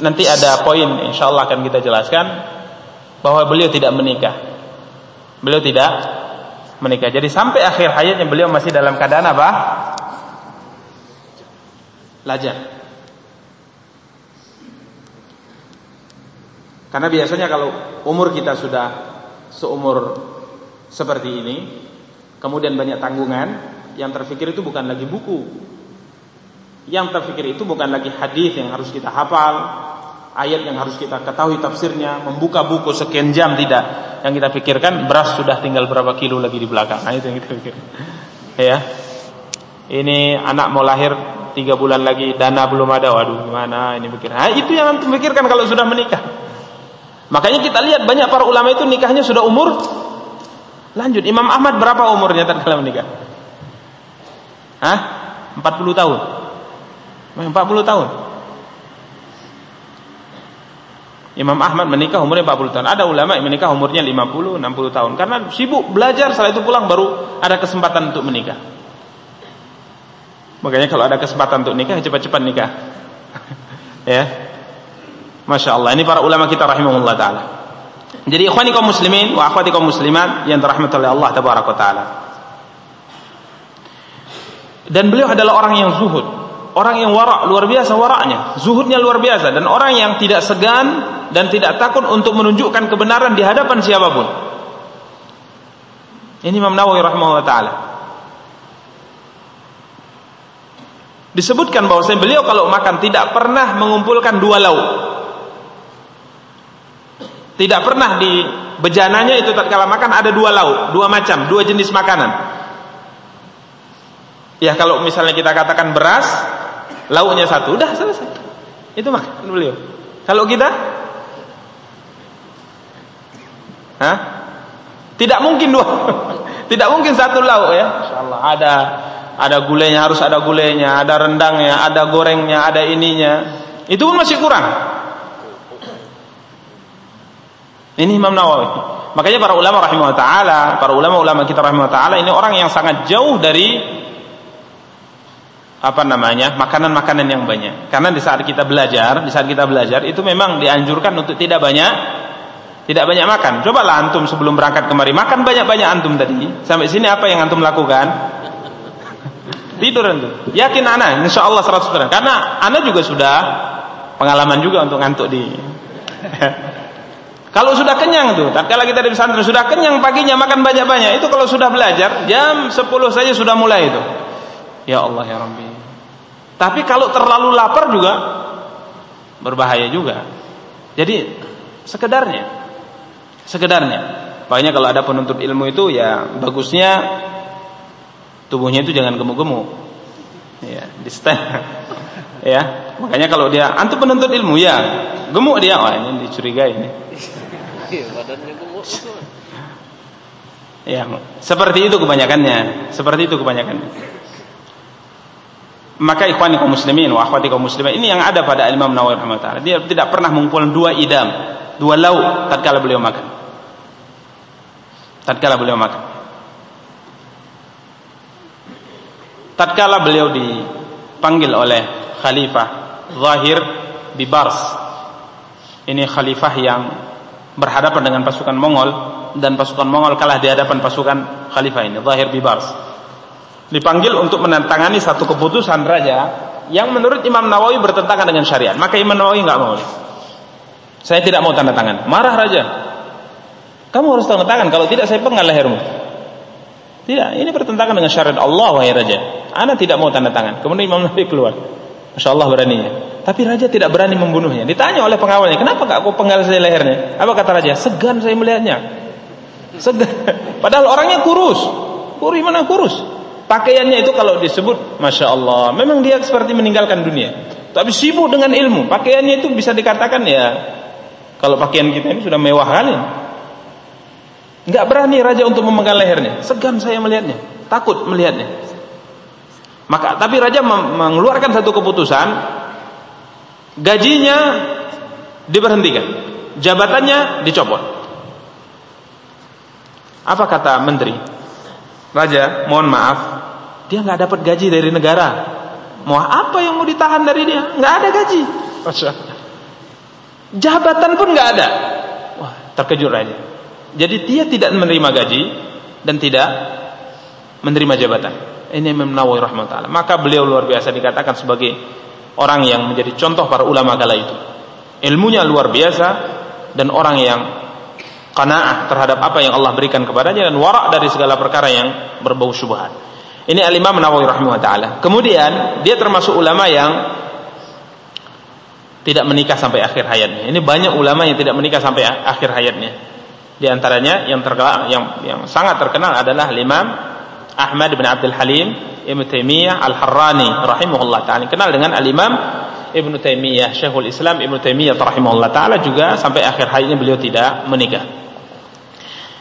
nanti ada poin insya Allah akan kita jelaskan bahwa beliau tidak menikah. Beliau tidak menikah. Jadi sampai akhir hayatnya beliau masih dalam keadaan apa? Lajang. Karena biasanya kalau umur kita sudah seumur seperti ini, kemudian banyak tanggungan, yang terfikir itu bukan lagi buku. Yang terfikir itu bukan lagi hadis yang harus kita hafal, ayat yang harus kita ketahui tafsirnya, membuka buku sekian jam tidak. Yang kita pikirkan beras sudah tinggal berapa kilo lagi di belakang. Nah, itu yang kita pikir. <laughs> Ya. Ini anak mau lahir tiga bulan lagi, dana belum ada. Waduh, gimana ini pikir. Nah, itu yang antum pikirkan kalau sudah menikah. Makanya kita lihat banyak para ulama itu nikahnya sudah umur lanjut. Imam Ahmad berapa umurnya tatkala menikah? Hah? 40 tahun. 40 tahun. Imam Ahmad menikah umurnya 40 tahun. Ada ulama yang menikah umurnya 50, 60 tahun. Karena sibuk belajar, setelah itu pulang baru ada kesempatan untuk menikah. Makanya kalau ada kesempatan untuk nikah, cepat-cepat nikah. <laughs> ya. Masya Allah. Ini para ulama kita rahimahullah taala. Jadi ikhwani kaum muslimin wa akhwati kaum muslimat yang dirahmati oleh Allah tabaraka taala. Dan beliau adalah orang yang zuhud, orang yang wara, luar biasa waraknya, zuhudnya luar biasa dan orang yang tidak segan dan tidak takut untuk menunjukkan kebenaran di hadapan siapa pun. Ini Imam Nawawi rahimahullah taala. Disebutkan bahwa beliau kalau makan tidak pernah mengumpulkan dua lauk. Tidak pernah di bejananya itu tatkala makan ada dua lauk, dua macam, dua jenis makanan. Ya kalau misalnya kita katakan beras, lauknya satu, udah selesai. Itu makan beliau. Kalau kita, Hah? Tidak mungkin dua. <laughs> Tidak mungkin satu lauk ya. Insyaallah ada ada gulenya harus ada gulenya, ada rendangnya, ada gorengnya, ada ininya. Itu pun masih kurang. Ini Imam Nawawi. Makanya para ulama rahimahullah taala, para ulama-ulama kita rahimahullah taala ini orang yang sangat jauh dari apa namanya? makanan-makanan yang banyak. Karena di saat kita belajar, di saat kita belajar itu memang dianjurkan untuk tidak banyak tidak banyak makan. Cobalah antum sebelum berangkat kemari makan banyak-banyak antum tadi. Sampai sini apa yang antum lakukan? Tidur antum. Yakin ana, insyaallah 100%. Karena ana juga sudah pengalaman juga untuk ngantuk di <laughs> Kalau sudah kenyang tuh, tatkala kita di pesantren sudah kenyang paginya makan banyak-banyak, itu kalau sudah belajar jam 10 saja sudah mulai itu. Ya Allah ya Rabbi. Tapi kalau terlalu lapar juga berbahaya juga. Jadi sekedarnya. Sekedarnya. Makanya kalau ada penuntut ilmu itu ya bagusnya tubuhnya itu jangan gemuk-gemuk. Ya, di <laughs> ya, makanya kalau dia antum penuntut ilmu ya, gemuk dia, wah ini dicurigai ini. <laughs> Iya, badannya gemuk Ya, seperti itu kebanyakannya. Seperti itu kebanyakannya. Maka ikhwani kaum muslimin wa akhwati kaum muslimin ini yang ada pada Imam Nawawi rahimahullah Dia tidak pernah mengumpulkan dua idam, dua lauk tatkala beliau makan. Tatkala beliau makan. Tatkala beliau dipanggil oleh khalifah Zahir Bibars. Ini khalifah yang berhadapan dengan pasukan Mongol dan pasukan Mongol kalah di hadapan pasukan khalifah ini Zahir Bibars dipanggil untuk menantangani satu keputusan raja yang menurut Imam Nawawi bertentangan dengan syariat. Maka Imam Nawawi nggak mau. Saya tidak mau tanda tangan. Marah raja. Kamu harus tanda tangan. Kalau tidak saya penggal lehermu. Tidak ini bertentangan dengan syariat Allah wahai raja. Anda tidak mau tanda tangan. Kemudian Imam Nawawi keluar Masya Allah beraninya tapi raja tidak berani membunuhnya. Ditanya oleh pengawalnya, kenapa gak aku penggal saya lehernya? Apa kata raja? Segan saya melihatnya. Segan. <laughs> Padahal orangnya kurus. Kurus mana kurus? Pakaiannya itu kalau disebut, masya Allah, memang dia seperti meninggalkan dunia. Tapi sibuk dengan ilmu. Pakaiannya itu bisa dikatakan ya, kalau pakaian kita ini sudah mewah kali. Gak berani raja untuk memenggal lehernya. Segan saya melihatnya. Takut melihatnya. Maka tapi raja mengeluarkan satu keputusan gajinya diberhentikan, jabatannya dicopot. Apa kata menteri? Raja, mohon maaf, dia nggak dapat gaji dari negara. Mau apa yang mau ditahan dari dia? Nggak ada gaji. Jabatan pun nggak ada. Wah, terkejut raja. Jadi dia tidak menerima gaji dan tidak menerima jabatan. Ini Imam Nawawi rahmatullah. Maka beliau luar biasa dikatakan sebagai orang yang menjadi contoh para ulama kala itu. Ilmunya luar biasa dan orang yang qanaah terhadap apa yang Allah berikan kepadanya dan warak dari segala perkara yang berbau syubhat. Ini Al-Imam Nawawi rahimahullah. Kemudian dia termasuk ulama yang tidak menikah sampai akhir hayatnya. Ini banyak ulama yang tidak menikah sampai akhir hayatnya. Di antaranya yang terkenal yang yang sangat terkenal adalah Imam Ahmad bin Abdul Halim Ibnu Taimiyah Al-Harrani rahimahullah taala. Kenal dengan Al-Imam Ibnu Taimiyah, Syekhul Islam Ibnu Taimiyah rahimahullah taala juga sampai akhir hayatnya beliau tidak menikah.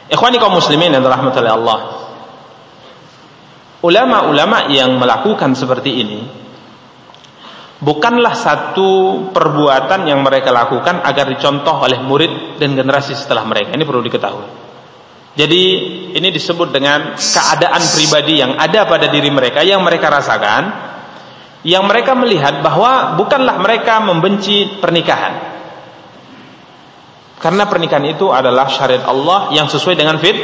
Ikhwani kaum muslimin yang dirahmati Allah. Ulama-ulama yang melakukan seperti ini bukanlah satu perbuatan yang mereka lakukan agar dicontoh oleh murid dan generasi setelah mereka. Ini perlu diketahui. Jadi ini disebut dengan keadaan pribadi yang ada pada diri mereka yang mereka rasakan yang mereka melihat bahwa bukanlah mereka membenci pernikahan. Karena pernikahan itu adalah syariat Allah yang sesuai dengan fit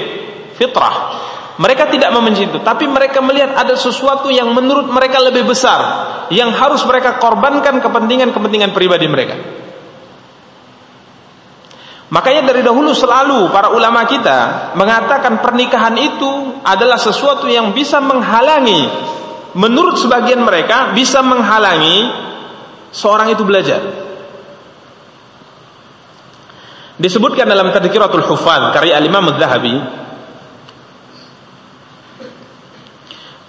fitrah. Mereka tidak membenci itu, tapi mereka melihat ada sesuatu yang menurut mereka lebih besar yang harus mereka korbankan kepentingan-kepentingan pribadi mereka. Makanya dari dahulu selalu para ulama kita mengatakan pernikahan itu adalah sesuatu yang bisa menghalangi menurut sebagian mereka bisa menghalangi seorang itu belajar. Disebutkan dalam Tadhkiratul Hufaz karya Al-Imam Az-Zahabi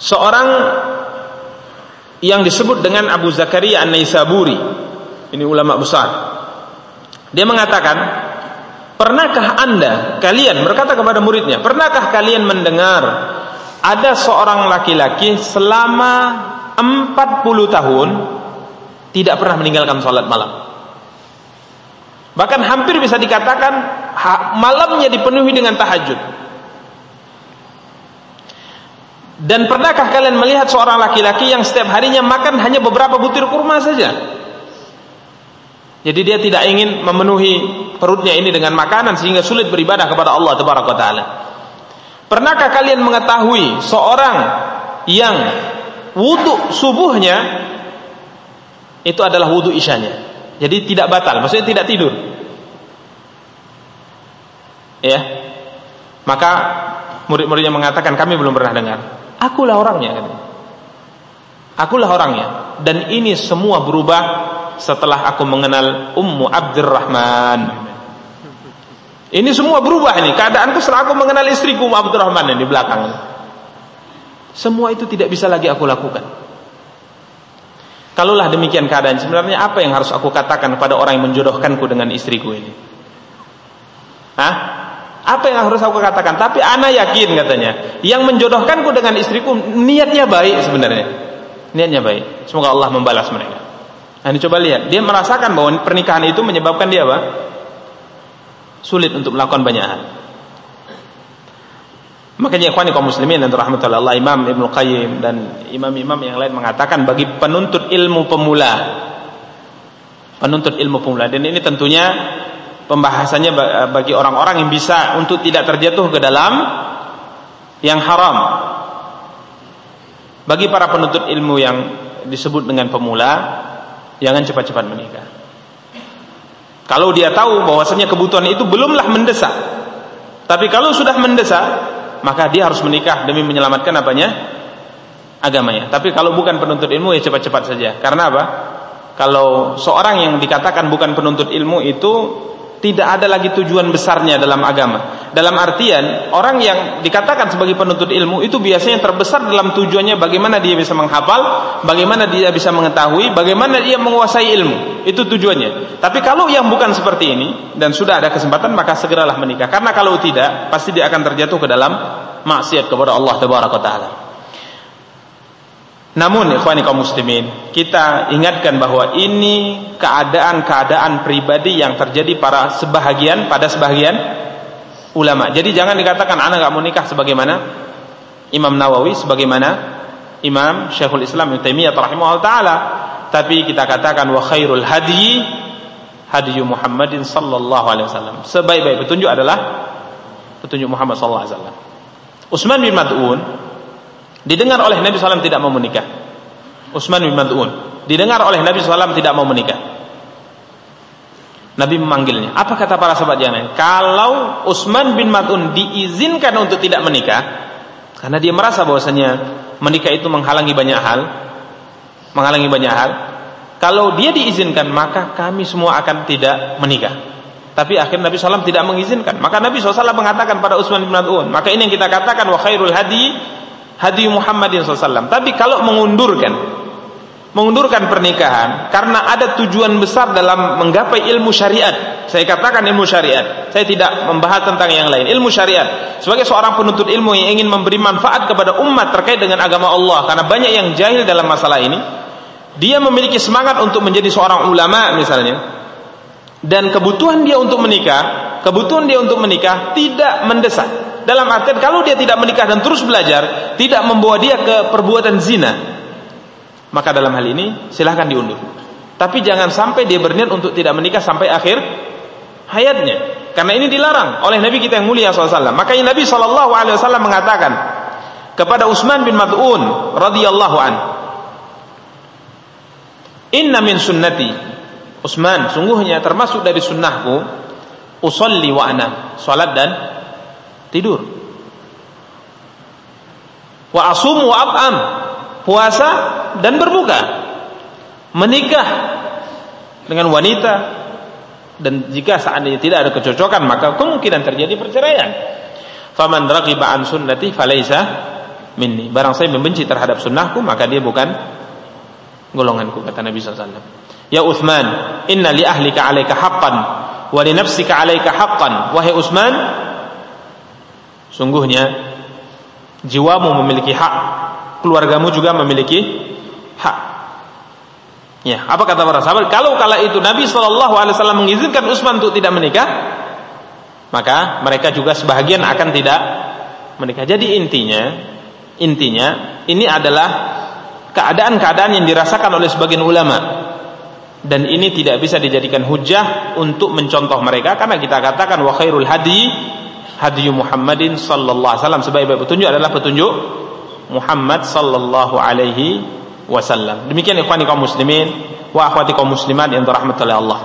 seorang yang disebut dengan Abu Zakaria An-Naisaburi ini ulama besar dia mengatakan Pernahkah anda, kalian berkata kepada muridnya, pernahkah kalian mendengar ada seorang laki-laki selama 40 tahun tidak pernah meninggalkan sholat malam. Bahkan hampir bisa dikatakan malamnya dipenuhi dengan tahajud. Dan pernahkah kalian melihat seorang laki-laki yang setiap harinya makan hanya beberapa butir kurma saja? Jadi dia tidak ingin memenuhi perutnya ini dengan makanan sehingga sulit beribadah kepada Allah Taala. Pernahkah kalian mengetahui seorang yang wudhu subuhnya itu adalah wudhu isyanya? Jadi tidak batal, maksudnya tidak tidur. Ya. Maka murid-muridnya mengatakan kami belum pernah dengar. Akulah orangnya Akulah orangnya dan ini semua berubah setelah aku mengenal Ummu Abdurrahman. Ini semua berubah ini. Keadaanku setelah aku mengenal istriku Ummu Abdurrahman yang di belakang. Semua itu tidak bisa lagi aku lakukan. Kalaulah demikian keadaan, sebenarnya apa yang harus aku katakan kepada orang yang menjodohkanku dengan istriku ini? Hah? Apa yang harus aku katakan? Tapi anak yakin katanya, yang menjodohkanku dengan istriku niatnya baik sebenarnya. Niatnya baik. Semoga Allah membalas mereka. Nah, ini coba lihat, dia merasakan bahwa pernikahan itu menyebabkan dia apa? Sulit untuk melakukan banyak hal. Makanya ikhwani kaum muslimin dan rahmatullah Allah Imam Ibnu Qayyim dan imam-imam yang lain mengatakan bagi penuntut ilmu pemula penuntut ilmu pemula dan ini tentunya pembahasannya bagi orang-orang yang bisa untuk tidak terjatuh ke dalam yang haram. Bagi para penuntut ilmu yang disebut dengan pemula, jangan cepat-cepat menikah. Kalau dia tahu bahwasanya kebutuhan itu belumlah mendesak. Tapi kalau sudah mendesak, maka dia harus menikah demi menyelamatkan apanya? agamanya. Tapi kalau bukan penuntut ilmu ya cepat-cepat saja. Karena apa? Kalau seorang yang dikatakan bukan penuntut ilmu itu tidak ada lagi tujuan besarnya dalam agama. Dalam artian orang yang dikatakan sebagai penuntut ilmu itu biasanya terbesar dalam tujuannya bagaimana dia bisa menghafal, bagaimana dia bisa mengetahui, bagaimana dia menguasai ilmu. Itu tujuannya. Tapi kalau yang bukan seperti ini dan sudah ada kesempatan maka segeralah menikah. Karena kalau tidak pasti dia akan terjatuh ke dalam maksiat kepada Allah taala. Namun ikhwani kaum muslimin, kita ingatkan bahwa ini keadaan-keadaan pribadi yang terjadi para sebahagian pada sebahagian ulama. Jadi jangan dikatakan anak gak mau nikah sebagaimana Imam Nawawi, sebagaimana Imam Syekhul Islam Ibnu Taimiyah rahimahullah taala. Tapi kita katakan wa khairul hadi hadi Muhammadin sallallahu alaihi wasallam. Sebaik-baik petunjuk adalah petunjuk Muhammad sallallahu alaihi wasallam. Utsman bin Mad'un Didengar oleh Nabi SAW tidak mau menikah. Utsman bin Mad'un. Didengar oleh Nabi SAW tidak mau menikah. Nabi memanggilnya. Apa kata para sahabat yang lain? Kalau Utsman bin Mad'un diizinkan untuk tidak menikah, karena dia merasa bahwasanya menikah itu menghalangi banyak hal, menghalangi banyak hal. Kalau dia diizinkan, maka kami semua akan tidak menikah. Tapi akhirnya Nabi SAW tidak mengizinkan. Maka Nabi SAW mengatakan pada Utsman bin Mad'un. Maka ini yang kita katakan wa khairul hadi hadi Muhammadin SAW. Tapi kalau mengundurkan, mengundurkan pernikahan karena ada tujuan besar dalam menggapai ilmu syariat. Saya katakan ilmu syariat. Saya tidak membahas tentang yang lain. Ilmu syariat. Sebagai seorang penuntut ilmu yang ingin memberi manfaat kepada umat terkait dengan agama Allah. Karena banyak yang jahil dalam masalah ini. Dia memiliki semangat untuk menjadi seorang ulama misalnya. Dan kebutuhan dia untuk menikah, kebutuhan dia untuk menikah tidak mendesak dalam artian kalau dia tidak menikah dan terus belajar, tidak membawa dia ke perbuatan zina, maka dalam hal ini silahkan diundur. Tapi jangan sampai dia berniat untuk tidak menikah sampai akhir hayatnya. Karena ini dilarang oleh Nabi kita yang mulia SAW. Makanya Nabi SAW mengatakan kepada Utsman bin Mad'un radhiyallahu an, Inna min sunnati Utsman, sungguhnya termasuk dari sunnahku usolli wa anam, salat dan tidur. Wa asum wa ab'am, puasa dan berbuka. Menikah dengan wanita dan jika seandainya tidak ada kecocokan maka kemungkinan terjadi perceraian. Faman raghiba an sunnati falaysa minni. Barang saya membenci terhadap sunnahku maka dia bukan golonganku kata Nabi SAW. Ya Uthman, inna li ahlika alaika haqqan wa li nafsika alaika haqqan. Wahai Utsman, Sungguhnya jiwamu memiliki hak, keluargamu juga memiliki hak. Ya, apa kata para sahabat? Kalau kala itu Nabi Wasallam mengizinkan Utsman untuk tidak menikah, maka mereka juga sebahagian akan tidak menikah. Jadi intinya, intinya ini adalah keadaan-keadaan yang dirasakan oleh sebagian ulama dan ini tidak bisa dijadikan hujah untuk mencontoh mereka karena kita katakan wa khairul hadi hadi Muhammadin sallallahu alaihi wasallam sebaik-baik petunjuk adalah petunjuk Muhammad sallallahu alaihi wasallam. Demikian ikhwani kaum muslimin wa akhwati kaum muslimat yang dirahmati oleh Allah.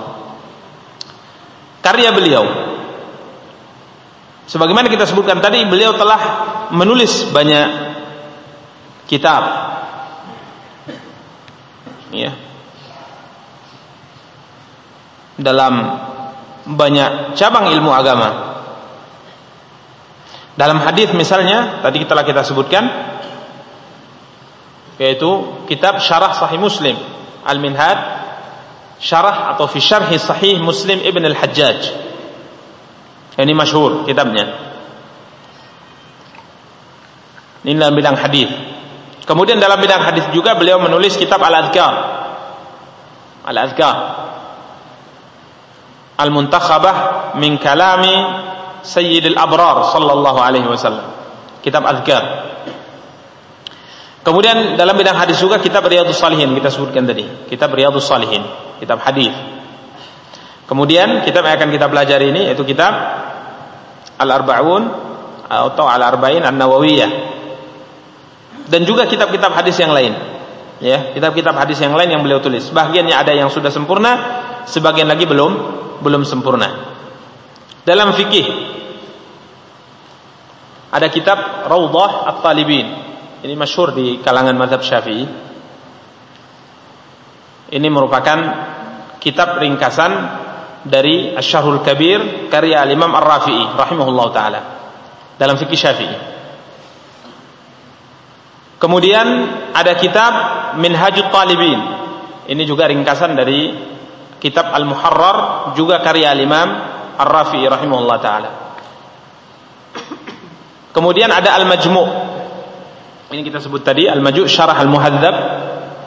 Karya beliau Sebagaimana kita sebutkan tadi, beliau telah menulis banyak kitab. Ya. Dalam banyak cabang ilmu agama. Dalam hadis misalnya, tadi telah kita sebutkan yaitu kitab Syarah Sahih Muslim, Al-Minhaj, syarah atau fi syarhi Sahih Muslim Ibn Al-Hajjaj ini masyhur kitabnya. Ini dalam bidang hadis. Kemudian dalam bidang hadis juga beliau menulis kitab Al-Adhkar. Al-Adhkar. Al-Muntakhabah min kalami Sayyidil Abrar sallallahu alaihi wasallam. Kitab Adhkar. Kemudian dalam bidang hadis juga kitab Riyadhus Salihin kita sebutkan tadi. Kitab Riyadhus Salihin, kitab hadis. Kemudian kitab yang akan kita pelajari ini yaitu kitab Al-Arba'un atau Al-Arba'in An-Nawawiyah. Dan juga kitab-kitab hadis yang lain. Ya, kitab-kitab hadis yang lain yang beliau tulis. Bagiannya ada yang sudah sempurna, sebagian lagi belum belum sempurna. Dalam fikih ada kitab Raudhah At-Talibin. Ini masyhur di kalangan mazhab Syafi'i. Ini merupakan kitab ringkasan dari Asyarul Kabir karya Imam Ar-Rafi'i rahimahullah taala dalam fikih Syafi'i. Kemudian ada kitab Minhajut Talibin. Ini juga ringkasan dari kitab Al-Muharrar juga karya Imam Ar-Rafi'i rahimahullah taala. Kemudian ada Al-Majmu'. Ini kita sebut tadi Al-Majmu' Syarah Al-Muhadzab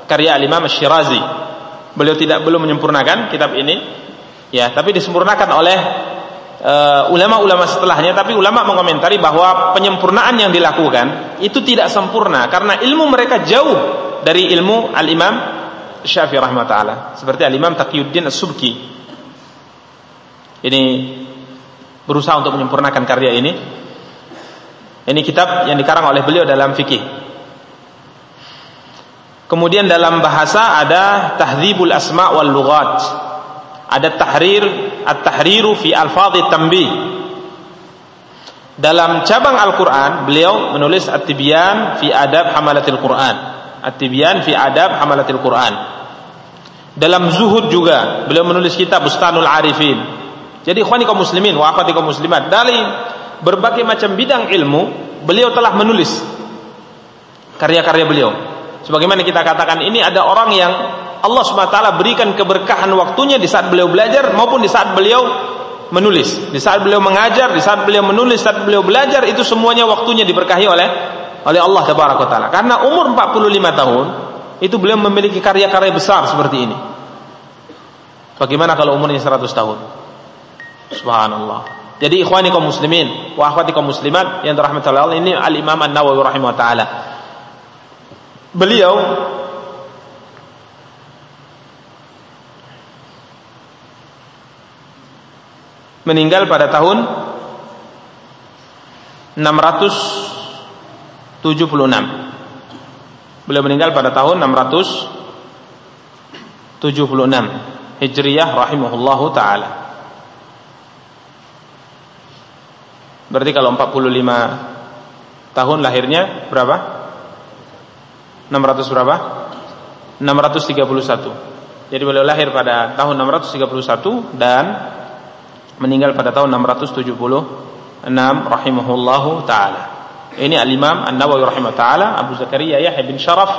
karya Imam Asy-Syirazi. Beliau tidak belum menyempurnakan kitab ini ya tapi disempurnakan oleh eh, ulama-ulama uh, setelahnya tapi ulama mengomentari bahwa penyempurnaan yang dilakukan itu tidak sempurna karena ilmu mereka jauh dari ilmu al-Imam Syafi'i rahimahullah seperti al-Imam Taqiyuddin As-Subki ini berusaha untuk menyempurnakan karya ini. Ini kitab yang dikarang oleh beliau dalam fikih. Kemudian dalam bahasa ada Tahdzibul Asma' wal Lughat. Ada tahrir at-tahriru fi alfadhi tanbih dalam cabang Al-Qur'an beliau menulis at-tibyan fi adab hamalatil Qur'an. At-tibyan fi adab hamalatil Qur'an. Dalam zuhud juga beliau menulis kitab Bustanul Arifin jadi ikhwani kaum muslimin wa akhwati kaum muslimat dari berbagai macam bidang ilmu beliau telah menulis karya-karya beliau sebagaimana kita katakan ini ada orang yang Allah SWT berikan keberkahan waktunya di saat beliau belajar maupun di saat beliau menulis. Di saat beliau mengajar, di saat beliau menulis, saat beliau belajar itu semuanya waktunya diberkahi oleh oleh Allah taala. Karena umur 45 tahun itu beliau memiliki karya-karya besar seperti ini. Bagaimana kalau umurnya 100 tahun? Subhanallah. Jadi ikhwani kaum muslimin wa akhwati kaum muslimat yang dirahmati Allah ini Al Imam An-Nawawi rahimahullah taala. Beliau meninggal pada tahun 676. Beliau meninggal pada tahun 676 Hijriyah rahimahullahu taala. Berarti kalau 45 tahun lahirnya berapa? 600 berapa? 631. Jadi beliau lahir pada tahun 631 dan meninggal pada tahun 676 rahimahullahu taala. Ini al-Imam An-Nawawi rahimahullah taala Abu Zakaria Yahya bin Sharaf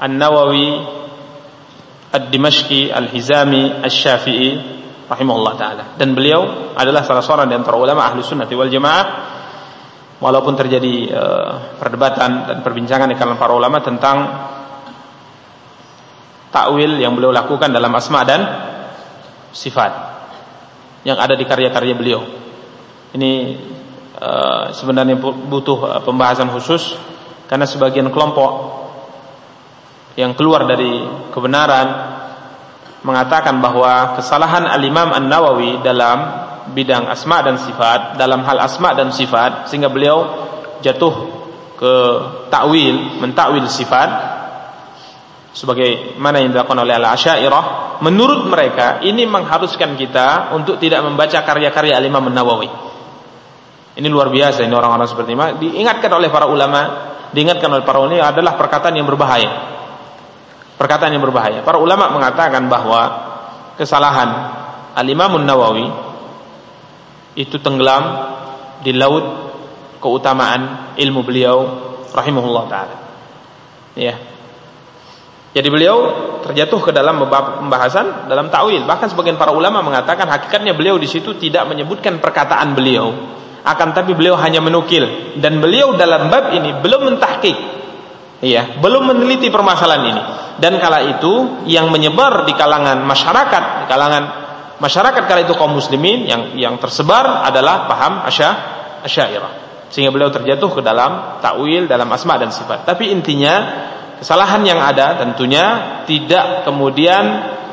An-Nawawi Ad-Dimashqi Al-Hizami Asy-Syafi'i rahimahullah taala. Dan beliau adalah salah seorang di antara ulama ahli sunnah wal jamaah walaupun terjadi uh, perdebatan dan perbincangan di kalangan para ulama tentang takwil yang beliau lakukan dalam asma dan sifat yang ada di karya-karya beliau. Ini uh, sebenarnya butuh uh, pembahasan khusus karena sebagian kelompok yang keluar dari kebenaran mengatakan bahwa kesalahan Al-Imam An-Nawawi dalam bidang asma dan sifat, dalam hal asma dan sifat sehingga beliau jatuh ke takwil, mentakwil sifat sebagai mana yang dilakukan oleh Al-Asy'ariyah, menurut mereka ini mengharuskan kita untuk tidak membaca karya-karya Al-Imam An-Nawawi. Ini luar biasa ini orang-orang seperti ini. Diingatkan oleh para ulama, diingatkan oleh para ulama adalah perkataan yang berbahaya perkataan yang berbahaya. Para ulama mengatakan bahwa kesalahan Al-Imam Nawawi itu tenggelam di laut keutamaan ilmu beliau rahimahullah taala. Ya. Jadi beliau terjatuh ke dalam pembahasan dalam takwil. Bahkan sebagian para ulama mengatakan hakikatnya beliau di situ tidak menyebutkan perkataan beliau, akan tapi beliau hanya menukil dan beliau dalam bab ini belum mentahqiq Iya, belum meneliti permasalahan ini. Dan kala itu yang menyebar di kalangan masyarakat, di kalangan masyarakat kala itu kaum muslimin yang yang tersebar adalah paham asya asyairah. Sehingga beliau terjatuh ke dalam takwil dalam asma dan sifat. Tapi intinya kesalahan yang ada tentunya tidak kemudian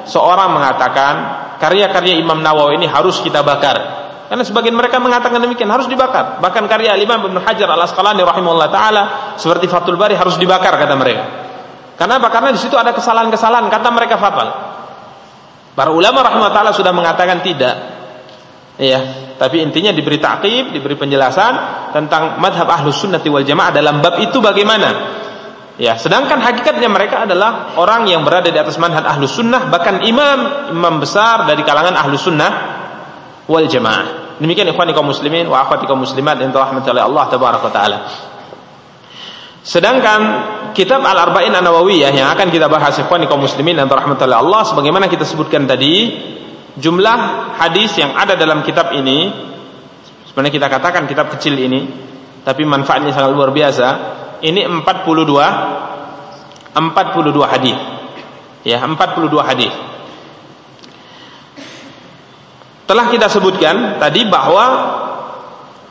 seorang mengatakan karya-karya Imam Nawawi ini harus kita bakar karena sebagian mereka mengatakan demikian harus dibakar. Bahkan karya Imam Ibnu Hajar Al Asqalani rahimahullah taala seperti Fathul Bari harus dibakar kata mereka. Karena apa? Karena di situ ada kesalahan-kesalahan kata mereka fatal. Para ulama rahimahullah taala sudah mengatakan tidak. Iya, tapi intinya diberi takrib, diberi penjelasan tentang madhab ahlus sunnati wal jamaah dalam bab itu bagaimana. Ya, sedangkan hakikatnya mereka adalah orang yang berada di atas manhaj ahlus sunnah, bahkan imam imam besar dari kalangan ahlus sunnah wal jamaah. Demikian ikhwani kaum muslimin wa akhwati kaum muslimat yang dirahmati oleh Allah tabaraka taala. Sedangkan kitab Al-Arba'in An-Nawawiyah yang akan kita bahas ikhwani kaum muslimin dan dirahmati oleh Allah sebagaimana kita sebutkan tadi, jumlah hadis yang ada dalam kitab ini sebenarnya kita katakan kitab kecil ini tapi manfaatnya sangat luar biasa. Ini 42 42 hadis. Ya, 42 hadis. Telah kita sebutkan tadi bahwa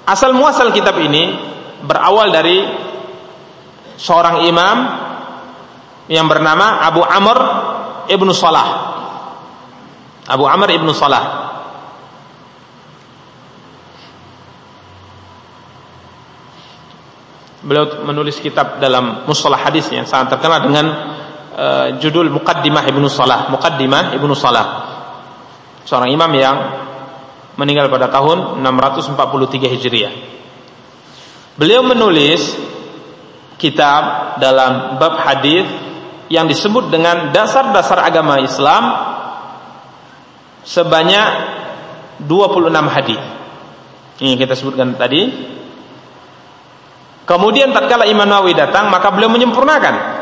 asal muasal kitab ini berawal dari seorang imam yang bernama Abu Amr ibnu Salah. Abu Amr ibnu Salah. Beliau menulis kitab dalam mustalah hadis yang sangat terkenal dengan uh, judul Muqaddimah Ibnu Salah. Muqaddimah Ibnu Salah. Seorang imam yang meninggal pada tahun 643 Hijriah. Beliau menulis kitab dalam bab hadis yang disebut dengan dasar-dasar agama Islam sebanyak 26 hadis. Ini kita sebutkan tadi. Kemudian tatkala Imam Nawawi datang, maka beliau menyempurnakan.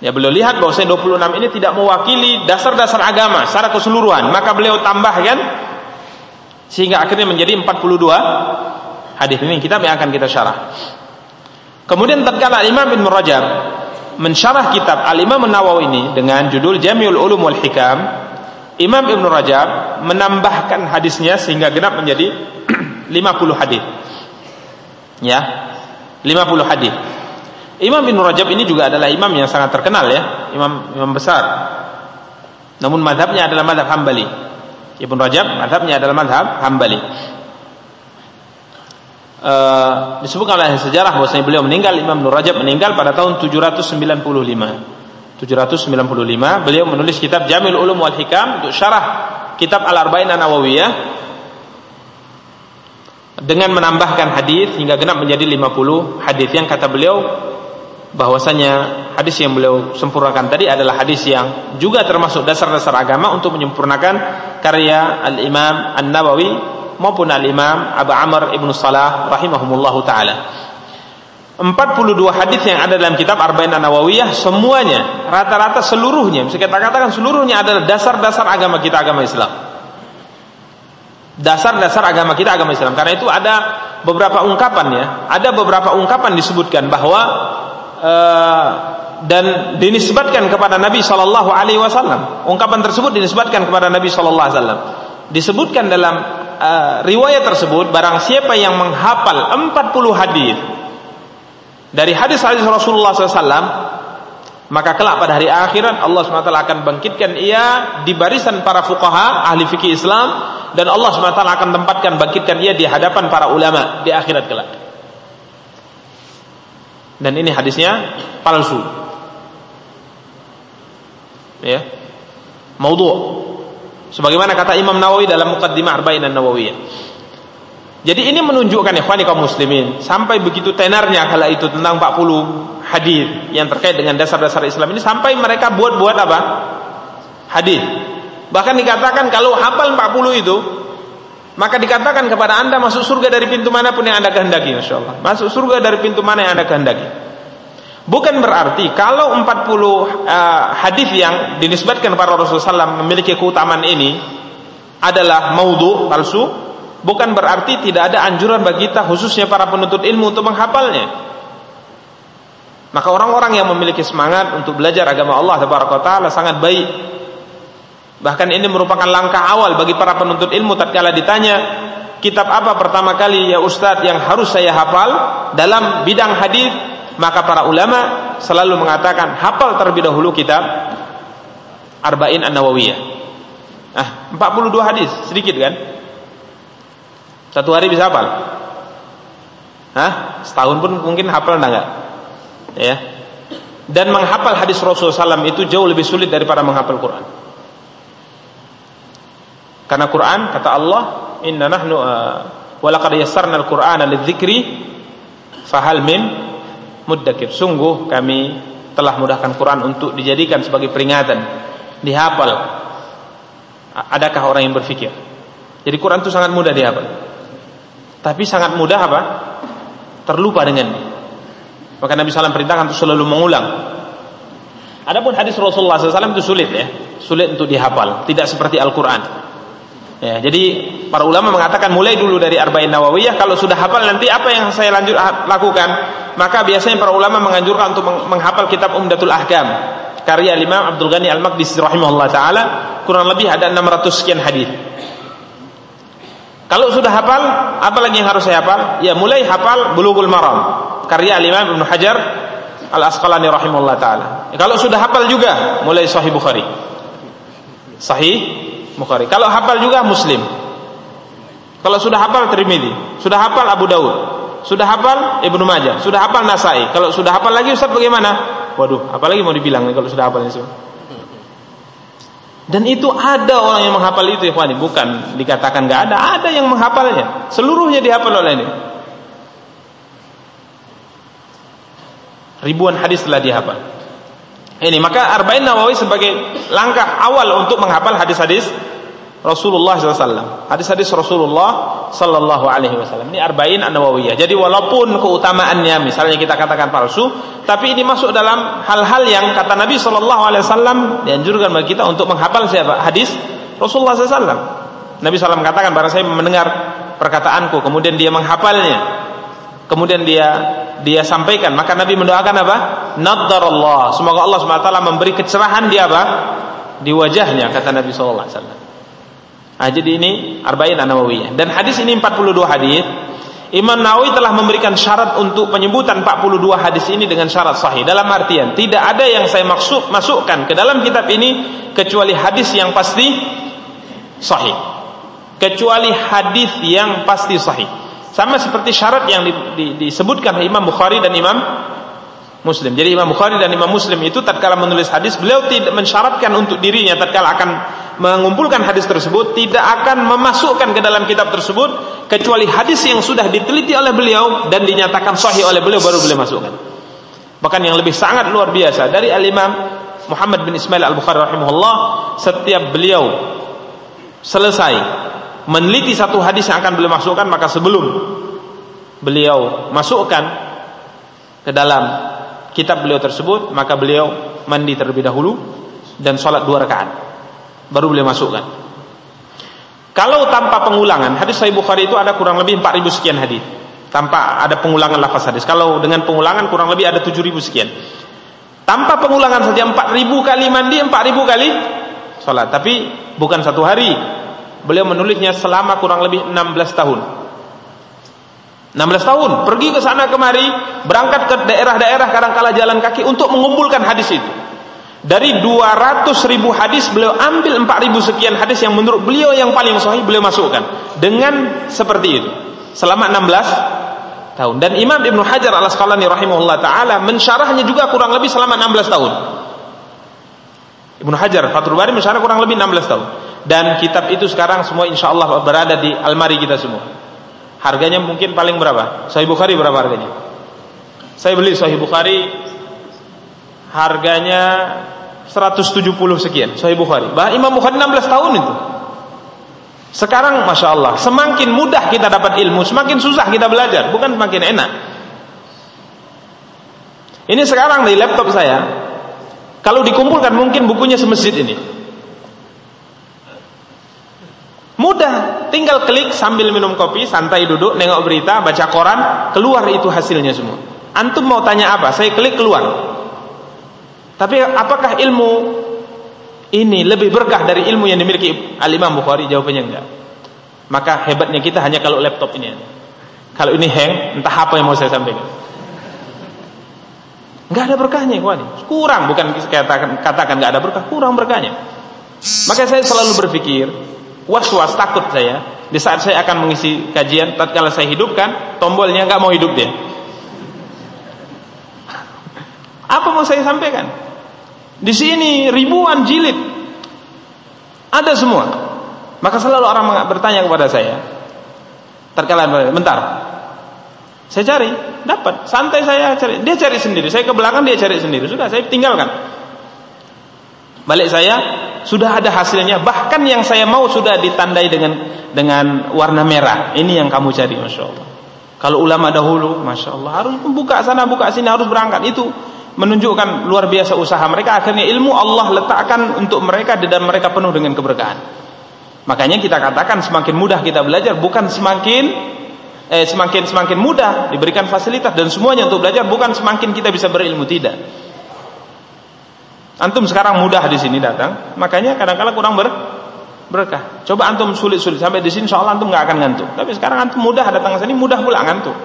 Ya beliau lihat bahwa 26 ini tidak mewakili dasar-dasar agama secara keseluruhan, maka beliau tambahkan sehingga akhirnya menjadi 42 hadis ini kitab yang akan kita syarah. Kemudian tatkala Imam Ibn Rajab mensyarah kitab Al-Imam Nawawi ini dengan judul Jami'ul Ulum wal Hikam, Imam Ibn Rajab menambahkan hadisnya sehingga genap menjadi <clears throat> 50 hadis. Ya. 50 hadis. Imam Ibn Rajab ini juga adalah imam yang sangat terkenal ya, imam imam besar. Namun madhabnya adalah madhab Hambali. Ibn Rajab madhabnya adalah madhab Hambali. Uh, disebutkan oleh sejarah bahwasanya beliau meninggal Imam Ibn Rajab meninggal pada tahun 795. 795 beliau menulis kitab Jamil Ulum wal Hikam untuk syarah kitab Al-Arba'in An-Nawawiyah dengan menambahkan hadis hingga genap menjadi 50 hadis yang kata beliau bahwasanya hadis yang beliau sempurnakan tadi adalah hadis yang juga termasuk dasar-dasar agama untuk menyempurnakan karya Al-Imam An-Nawawi maupun Al-Imam Abu Amr Ibn Salah rahimahumullah taala. 42 hadis yang ada dalam kitab Arba'in An-Nawawiyah semuanya rata-rata seluruhnya bisa kita katakan seluruhnya adalah dasar-dasar agama kita agama Islam. Dasar-dasar agama kita agama Islam. Karena itu ada beberapa ungkapan ya, ada beberapa ungkapan disebutkan bahwa uh, dan dinisbatkan kepada Nabi Shallallahu Alaihi Wasallam. Ungkapan tersebut dinisbatkan kepada Nabi Shallallahu Alaihi Wasallam. Disebutkan dalam uh, riwayat tersebut barang siapa yang menghafal 40 hadis dari hadis-hadis Rasulullah SAW maka kelak pada hari akhirat Allah SWT akan bangkitkan ia di barisan para fuqaha ahli fikih Islam dan Allah SWT akan tempatkan bangkitkan ia di hadapan para ulama di akhirat kelak dan ini hadisnya palsu ya maudhu sebagaimana kata Imam Nawawi dalam Muqaddimah Arba'in An-Nawawiyah jadi ini menunjukkan ikhwani kaum muslimin sampai begitu tenarnya kala itu tentang 40 hadis yang terkait dengan dasar-dasar Islam ini sampai mereka buat-buat apa? Hadis. Bahkan dikatakan kalau hafal 40 itu maka dikatakan kepada Anda masuk surga dari pintu mana pun yang Anda kehendaki insyaallah. Masuk surga dari pintu mana yang Anda kehendaki. Bukan berarti kalau 40 uh, hadis yang dinisbatkan para Rasulullah SAW memiliki keutamaan ini adalah maudhu palsu bukan berarti tidak ada anjuran bagi kita khususnya para penuntut ilmu untuk menghafalnya. Maka orang-orang yang memiliki semangat untuk belajar agama Allah taala sangat baik. Bahkan ini merupakan langkah awal bagi para penuntut ilmu tatkala ditanya, kitab apa pertama kali ya Ustadz yang harus saya hafal dalam bidang hadis? Maka para ulama selalu mengatakan hafal terlebih dahulu kitab Arba'in An-Nawawiyah. Ah, 42 hadis, sedikit kan? Satu hari bisa hafal? Hah? Setahun pun mungkin hafal enggak? Ya. Dan menghafal hadis Rasulullah SAW itu jauh lebih sulit daripada menghafal Quran. Karena Quran kata Allah, Inna nahnu uh, walaqad yassarna al-Qur'ana lidzikri fahal min muddakir. Sungguh kami telah mudahkan Quran untuk dijadikan sebagai peringatan, dihafal. Adakah orang yang berfikir? Jadi Quran itu sangat mudah dihafal. Tapi sangat mudah apa? Terlupa dengan Maka Nabi SAW perintahkan untuk selalu mengulang. Adapun hadis Rasulullah SAW itu sulit ya, sulit untuk dihafal, tidak seperti Al-Quran. Ya, jadi para ulama mengatakan mulai dulu dari Arba'in Nawawiyah kalau sudah hafal nanti apa yang saya lanjut lakukan maka biasanya para ulama menganjurkan untuk menghafal kitab Umdatul Ahkam karya Imam Abdul Ghani Al-Maqdisi rahimahullah taala kurang lebih ada 600 sekian hadis kalau sudah hafal, apa lagi yang harus saya hafal? Ya mulai hafal Bulughul Maram karya Imam Ibnu Hajar Al Asqalani rahimahullah taala. Ya, kalau sudah hafal juga mulai Sahih Bukhari. Sahih Bukhari. Kalau hafal juga Muslim. Kalau sudah hafal Tirmidzi, sudah hafal Abu Daud, sudah hafal Ibnu Majah, sudah hafal Nasai. Kalau sudah hafal lagi Ustaz bagaimana? Waduh, apalagi mau dibilang kalau sudah hafal itu. Dan itu ada orang yang menghafal itu ya bukan dikatakan nggak ada, ada yang menghafalnya. Seluruhnya dihafal oleh ini. Ribuan hadis telah dihafal. Ini maka Arba'in Nawawi sebagai langkah awal untuk menghafal hadis-hadis Rasulullah SAW. Hadis-hadis Rasulullah Sallallahu Alaihi Wasallam. Ini arba'in an-nawawiyah. Jadi walaupun keutamaannya misalnya kita katakan palsu, tapi ini masuk dalam hal-hal yang kata Nabi Sallallahu Alaihi Wasallam dianjurkan bagi kita untuk menghafal siapa? Hadis Rasulullah SAW. Nabi SAW katakan, barang saya mendengar perkataanku, kemudian dia menghafalnya, kemudian dia dia sampaikan, maka Nabi mendoakan apa? Allah. Semoga Allah SWT memberi kecerahan di apa? Di wajahnya, kata Nabi Wasallam. Nah, jadi ini Arba'in An-Nawawiyah. Dan hadis ini 42 hadis. Imam Nawawi telah memberikan syarat untuk penyebutan 42 hadis ini dengan syarat sahih. Dalam artian, tidak ada yang saya maksud masukkan ke dalam kitab ini kecuali hadis yang pasti sahih. Kecuali hadis yang pasti sahih. Sama seperti syarat yang di, di, disebutkan Imam Bukhari dan Imam Muslim. Jadi Imam Bukhari dan Imam Muslim itu tatkala menulis hadis, beliau tidak mensyaratkan untuk dirinya tatkala akan mengumpulkan hadis tersebut tidak akan memasukkan ke dalam kitab tersebut kecuali hadis yang sudah diteliti oleh beliau dan dinyatakan sahih oleh beliau baru beliau masukkan. Bahkan yang lebih sangat luar biasa dari Al-Imam Muhammad bin Ismail Al-Bukhari rahimahullah, setiap beliau selesai meneliti satu hadis yang akan beliau masukkan maka sebelum beliau masukkan ke dalam kitab beliau tersebut maka beliau mandi terlebih dahulu dan sholat dua rakaat. Baru beliau masukkan. Kalau tanpa pengulangan hadis Sahih Bukhari itu ada kurang lebih 4000 sekian hadis. Tanpa ada pengulangan lafaz hadis. Kalau dengan pengulangan kurang lebih ada 7000 sekian. Tanpa pengulangan saja 4000 kali mandi 4000 kali sholat. Tapi bukan satu hari Beliau menulisnya selama kurang lebih 16 tahun. 16 tahun pergi ke sana kemari, berangkat ke daerah-daerah kadang-kala jalan kaki untuk mengumpulkan hadis itu. Dari 200 ribu hadis beliau ambil 4 ribu sekian hadis yang menurut beliau yang paling sahih beliau masukkan dengan seperti itu selama 16 tahun dan Imam Ibnu Hajar al Asqalani rahimahullah taala mensyarahnya juga kurang lebih selama 16 tahun. Ibnu Hajar Fathul Bari mensyarah kurang lebih 16 tahun dan kitab itu sekarang semua insya Allah berada di almari kita semua. Harganya mungkin paling berapa? Sahih Bukhari berapa harganya? Saya beli Sahih Bukhari harganya 170 sekian Sahih Bukhari. Bah Imam Bukhari 16 tahun itu. Sekarang Masya Allah Semakin mudah kita dapat ilmu Semakin susah kita belajar Bukan semakin enak Ini sekarang di laptop saya Kalau dikumpulkan mungkin bukunya semasjid ini Mudah, tinggal klik sambil minum kopi, santai duduk, nengok berita, baca koran, keluar itu hasilnya semua. Antum mau tanya apa? Saya klik keluar. Tapi apakah ilmu ini lebih berkah dari ilmu yang dimiliki Al-Imam Bukhari? Jawabannya enggak. Maka hebatnya kita hanya kalau laptop ini. Kalau ini hang, entah apa yang mau saya sampaikan. Enggak ada berkahnya, kawan. Kurang, bukan katakan katakan enggak ada berkah, kurang berkahnya. Maka saya selalu berpikir, was-was takut saya di saat saya akan mengisi kajian tatkala saya hidupkan tombolnya nggak mau hidup dia <laughs> apa mau saya sampaikan di sini ribuan jilid ada semua maka selalu orang bertanya kepada saya tatkala bentar saya cari dapat. Santai saya cari. Dia cari sendiri. Saya ke belakang dia cari sendiri. Sudah saya tinggalkan. Balik saya sudah ada hasilnya. Bahkan yang saya mau sudah ditandai dengan dengan warna merah. Ini yang kamu cari masya Allah. Kalau ulama dahulu masya Allah harus buka sana buka sini harus berangkat. Itu menunjukkan luar biasa usaha mereka. Akhirnya ilmu Allah letakkan untuk mereka dan mereka penuh dengan keberkahan. Makanya kita katakan semakin mudah kita belajar bukan semakin eh, semakin semakin mudah diberikan fasilitas dan semuanya untuk belajar bukan semakin kita bisa berilmu tidak Antum sekarang mudah di sini datang, makanya kadang-kadang kurang ber berkah. Coba antum sulit-sulit sampai di sini, soal antum nggak akan ngantuk. Tapi sekarang antum mudah datang ke sini, mudah pula ngantuk.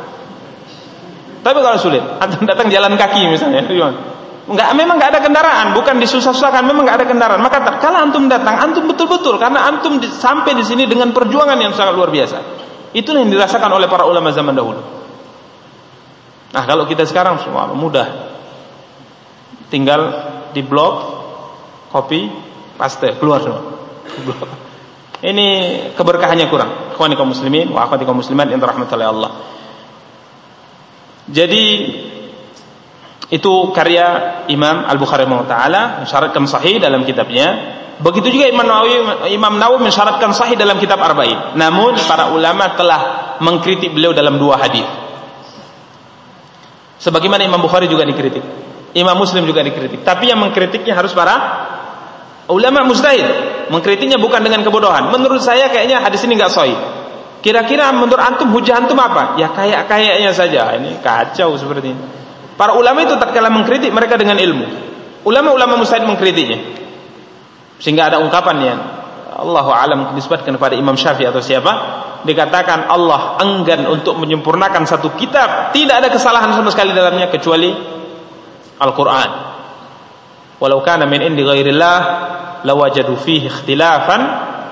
Tapi kalau sulit, antum <laughs> datang jalan kaki misalnya, <laughs> nggak memang nggak ada kendaraan, bukan disusah-susahkan, memang nggak ada kendaraan. Maka kalau antum datang, antum betul-betul karena antum sampai di sini dengan perjuangan yang sangat luar biasa. Itulah yang dirasakan oleh para ulama zaman dahulu. Nah, kalau kita sekarang semua mudah, tinggal di blok kopi paste keluar semua. <laughs> Ini keberkahannya kurang. Ikhwani kaum muslimin wa akhwati kaum muslimat yang dirahmati oleh Allah. Jadi itu karya Imam Al-Bukhari taala mensyaratkan sahih dalam kitabnya begitu juga Imam Nawawi Imam Nawawi mensyaratkan sahih dalam kitab Arba'in namun para ulama telah mengkritik beliau dalam dua hadis sebagaimana Imam Bukhari juga dikritik Imam Muslim juga dikritik. Tapi yang mengkritiknya harus para ulama mustahil. Mengkritiknya bukan dengan kebodohan. Menurut saya kayaknya hadis ini nggak sahih. Kira-kira menurut antum hujah antum apa? Ya kayak kayaknya saja. Ini kacau seperti ini. Para ulama itu tatkala mengkritik mereka dengan ilmu. Ulama-ulama mustahil mengkritiknya. Sehingga ada ungkapan yang Allah alam disebutkan kepada Imam Syafi'i atau siapa dikatakan Allah enggan untuk menyempurnakan satu kitab tidak ada kesalahan sama sekali dalamnya kecuali Al-Quran walau kana min indi ghairillah lawajadu fihi ikhtilafan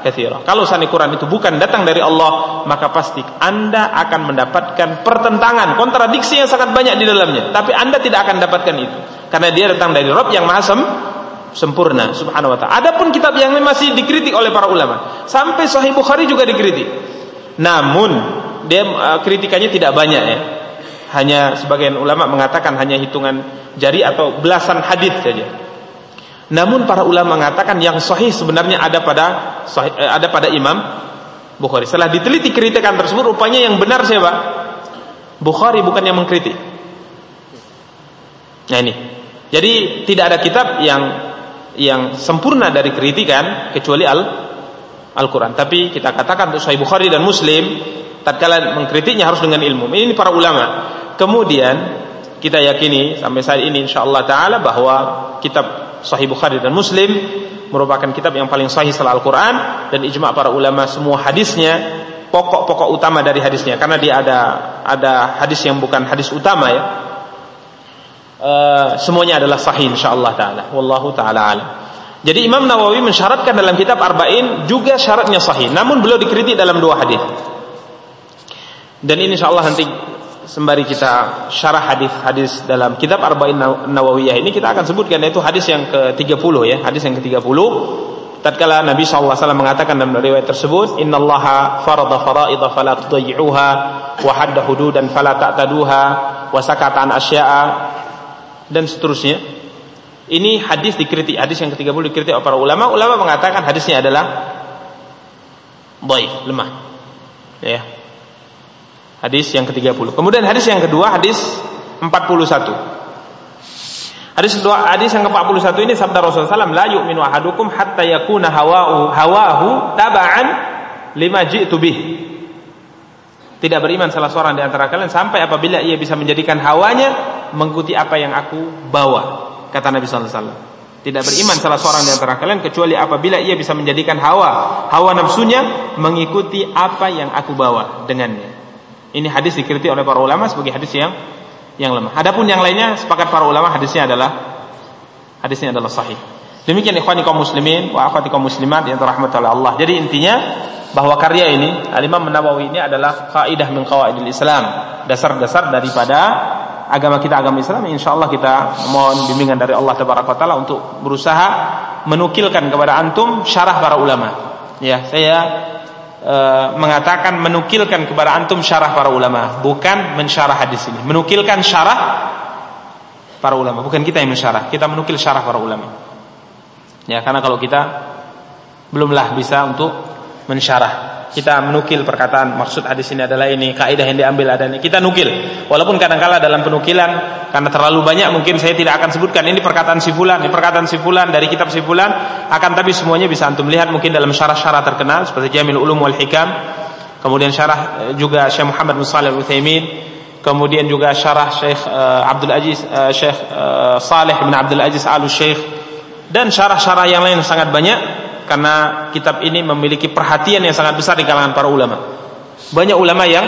katsira kalau sani Quran itu bukan datang dari Allah maka pasti Anda akan mendapatkan pertentangan kontradiksi yang sangat banyak di dalamnya. Tapi Anda tidak akan dapatkan itu. Karena dia datang dari Rabb yang Maha sem sempurna subhanahu wa taala. Adapun kitab yang masih dikritik oleh para ulama. Sampai Sahih Bukhari juga dikritik. Namun dia uh, kritikannya tidak banyak ya. Hanya sebagian ulama mengatakan hanya hitungan jari atau belasan hadis saja. Namun para ulama mengatakan yang sahih sebenarnya ada pada sahih, eh, ada pada Imam Bukhari. Setelah diteliti kritikan tersebut rupanya yang benar siapa? Bukhari bukan yang mengkritik. Nah ini. Jadi tidak ada kitab yang yang sempurna dari kritikan kecuali Al Al-Quran. Tapi kita katakan untuk Sahih Bukhari dan Muslim tatkala mengkritiknya harus dengan ilmu. Ini para ulama. Kemudian kita yakini sampai saat ini insyaallah taala bahwa kitab Sahih Bukhari dan Muslim merupakan kitab yang paling sahih setelah Al-Qur'an dan ijma para ulama semua hadisnya pokok-pokok utama dari hadisnya karena dia ada ada hadis yang bukan hadis utama ya. Uh, semuanya adalah sahih insyaallah taala. Wallahu taala alam. Jadi Imam Nawawi mensyaratkan dalam kitab Arba'in juga syaratnya sahih, namun beliau dikritik dalam dua hadis. Dan ini insyaallah nanti sembari kita syarah hadis-hadis dalam kitab Arba'in Nawawiyah ini kita akan sebutkan yaitu hadis yang ke-30 ya, hadis yang ke-30 tatkala Nabi SAW mengatakan dalam riwayat tersebut innallaha farada faraidha fala tudayyi'uha wa hadda hududan fala ta'taduha wa sakata an asya'a dan seterusnya. Ini hadis dikritik hadis yang ke-30 dikritik oleh para ulama. Ulama mengatakan hadisnya adalah baik lemah. Ya Hadis yang ke-30. Kemudian hadis yang kedua hadis 41. Hadis kedua hadis yang ke-41 ini sabda Rasulullah SAW la yu'minu ahadukum hatta yakuna hawahu hawahu taba'an lima ji'tu bih. Tidak beriman salah seorang di antara kalian sampai apabila ia bisa menjadikan hawanya mengikuti apa yang aku bawa. Kata Nabi sallallahu alaihi wasallam. Tidak beriman salah seorang di antara kalian kecuali apabila ia bisa menjadikan hawa hawa nafsunya mengikuti apa yang aku bawa dengannya. Ini hadis dikritik oleh para ulama sebagai hadis yang yang lemah. Adapun yang lainnya sepakat para ulama hadisnya adalah hadisnya adalah sahih. Demikian ikhwani kaum muslimin wa akhwati kaum muslimat yang dirahmati oleh Allah. Jadi intinya bahwa karya ini Al-Imam Nawawi ini adalah kaidah min qawaidil Islam, dasar-dasar daripada agama kita agama Islam insyaallah kita mohon bimbingan dari Allah taala untuk berusaha menukilkan kepada antum syarah para ulama. Ya, saya e, mengatakan menukilkan kepada antum syarah para ulama, bukan mensyarah hadis ini. Menukilkan syarah para ulama, bukan kita yang mensyarah, kita menukil syarah para ulama. Ya, karena kalau kita belumlah bisa untuk mensyarah. Kita menukil perkataan maksud hadis ini adalah ini kaidah yang diambil ada ini. Kita nukil. Walaupun kadang-kala dalam penukilan karena terlalu banyak mungkin saya tidak akan sebutkan. Ini perkataan si fulan ini perkataan si fulan dari kitab si fulan. Akan tapi semuanya bisa antum lihat mungkin dalam syarah-syarah terkenal seperti Jamil Ulum wal Hikam. Kemudian syarah eh, juga Syekh Muhammad bin Shalih Al-Utsaimin. Kemudian juga syarah Syekh uh, Abdul Aziz uh, Syekh uh, Saleh bin Abdul Aziz Al Syekh dan syarah-syarah yang lain sangat banyak karena kitab ini memiliki perhatian yang sangat besar di kalangan para ulama. Banyak ulama yang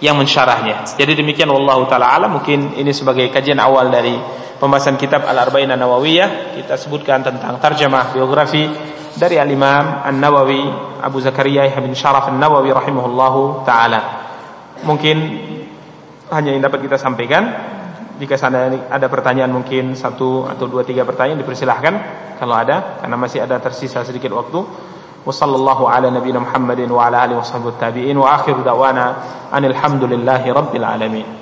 yang mensyarahnya. Jadi demikian wallahu taala alam mungkin ini sebagai kajian awal dari pembahasan kitab Al-Arba'in An-Nawawiyah kita sebutkan tentang tarjamah biografi dari Al-Imam An-Nawawi Abu Zakaria Yahya bin Syaraf An-Nawawi rahimahullahu taala. Mungkin hanya yang dapat kita sampaikan jika ada pertanyaan mungkin satu atau dua tiga pertanyaan dipersilahkan kalau ada karena masih ada tersisa sedikit waktu. Wassallallahu ala nabiyina Muhammadin wa ala alihi washabbihi tabi'in wa akhiru da'wana anil hamdulillahi rabbil alamin.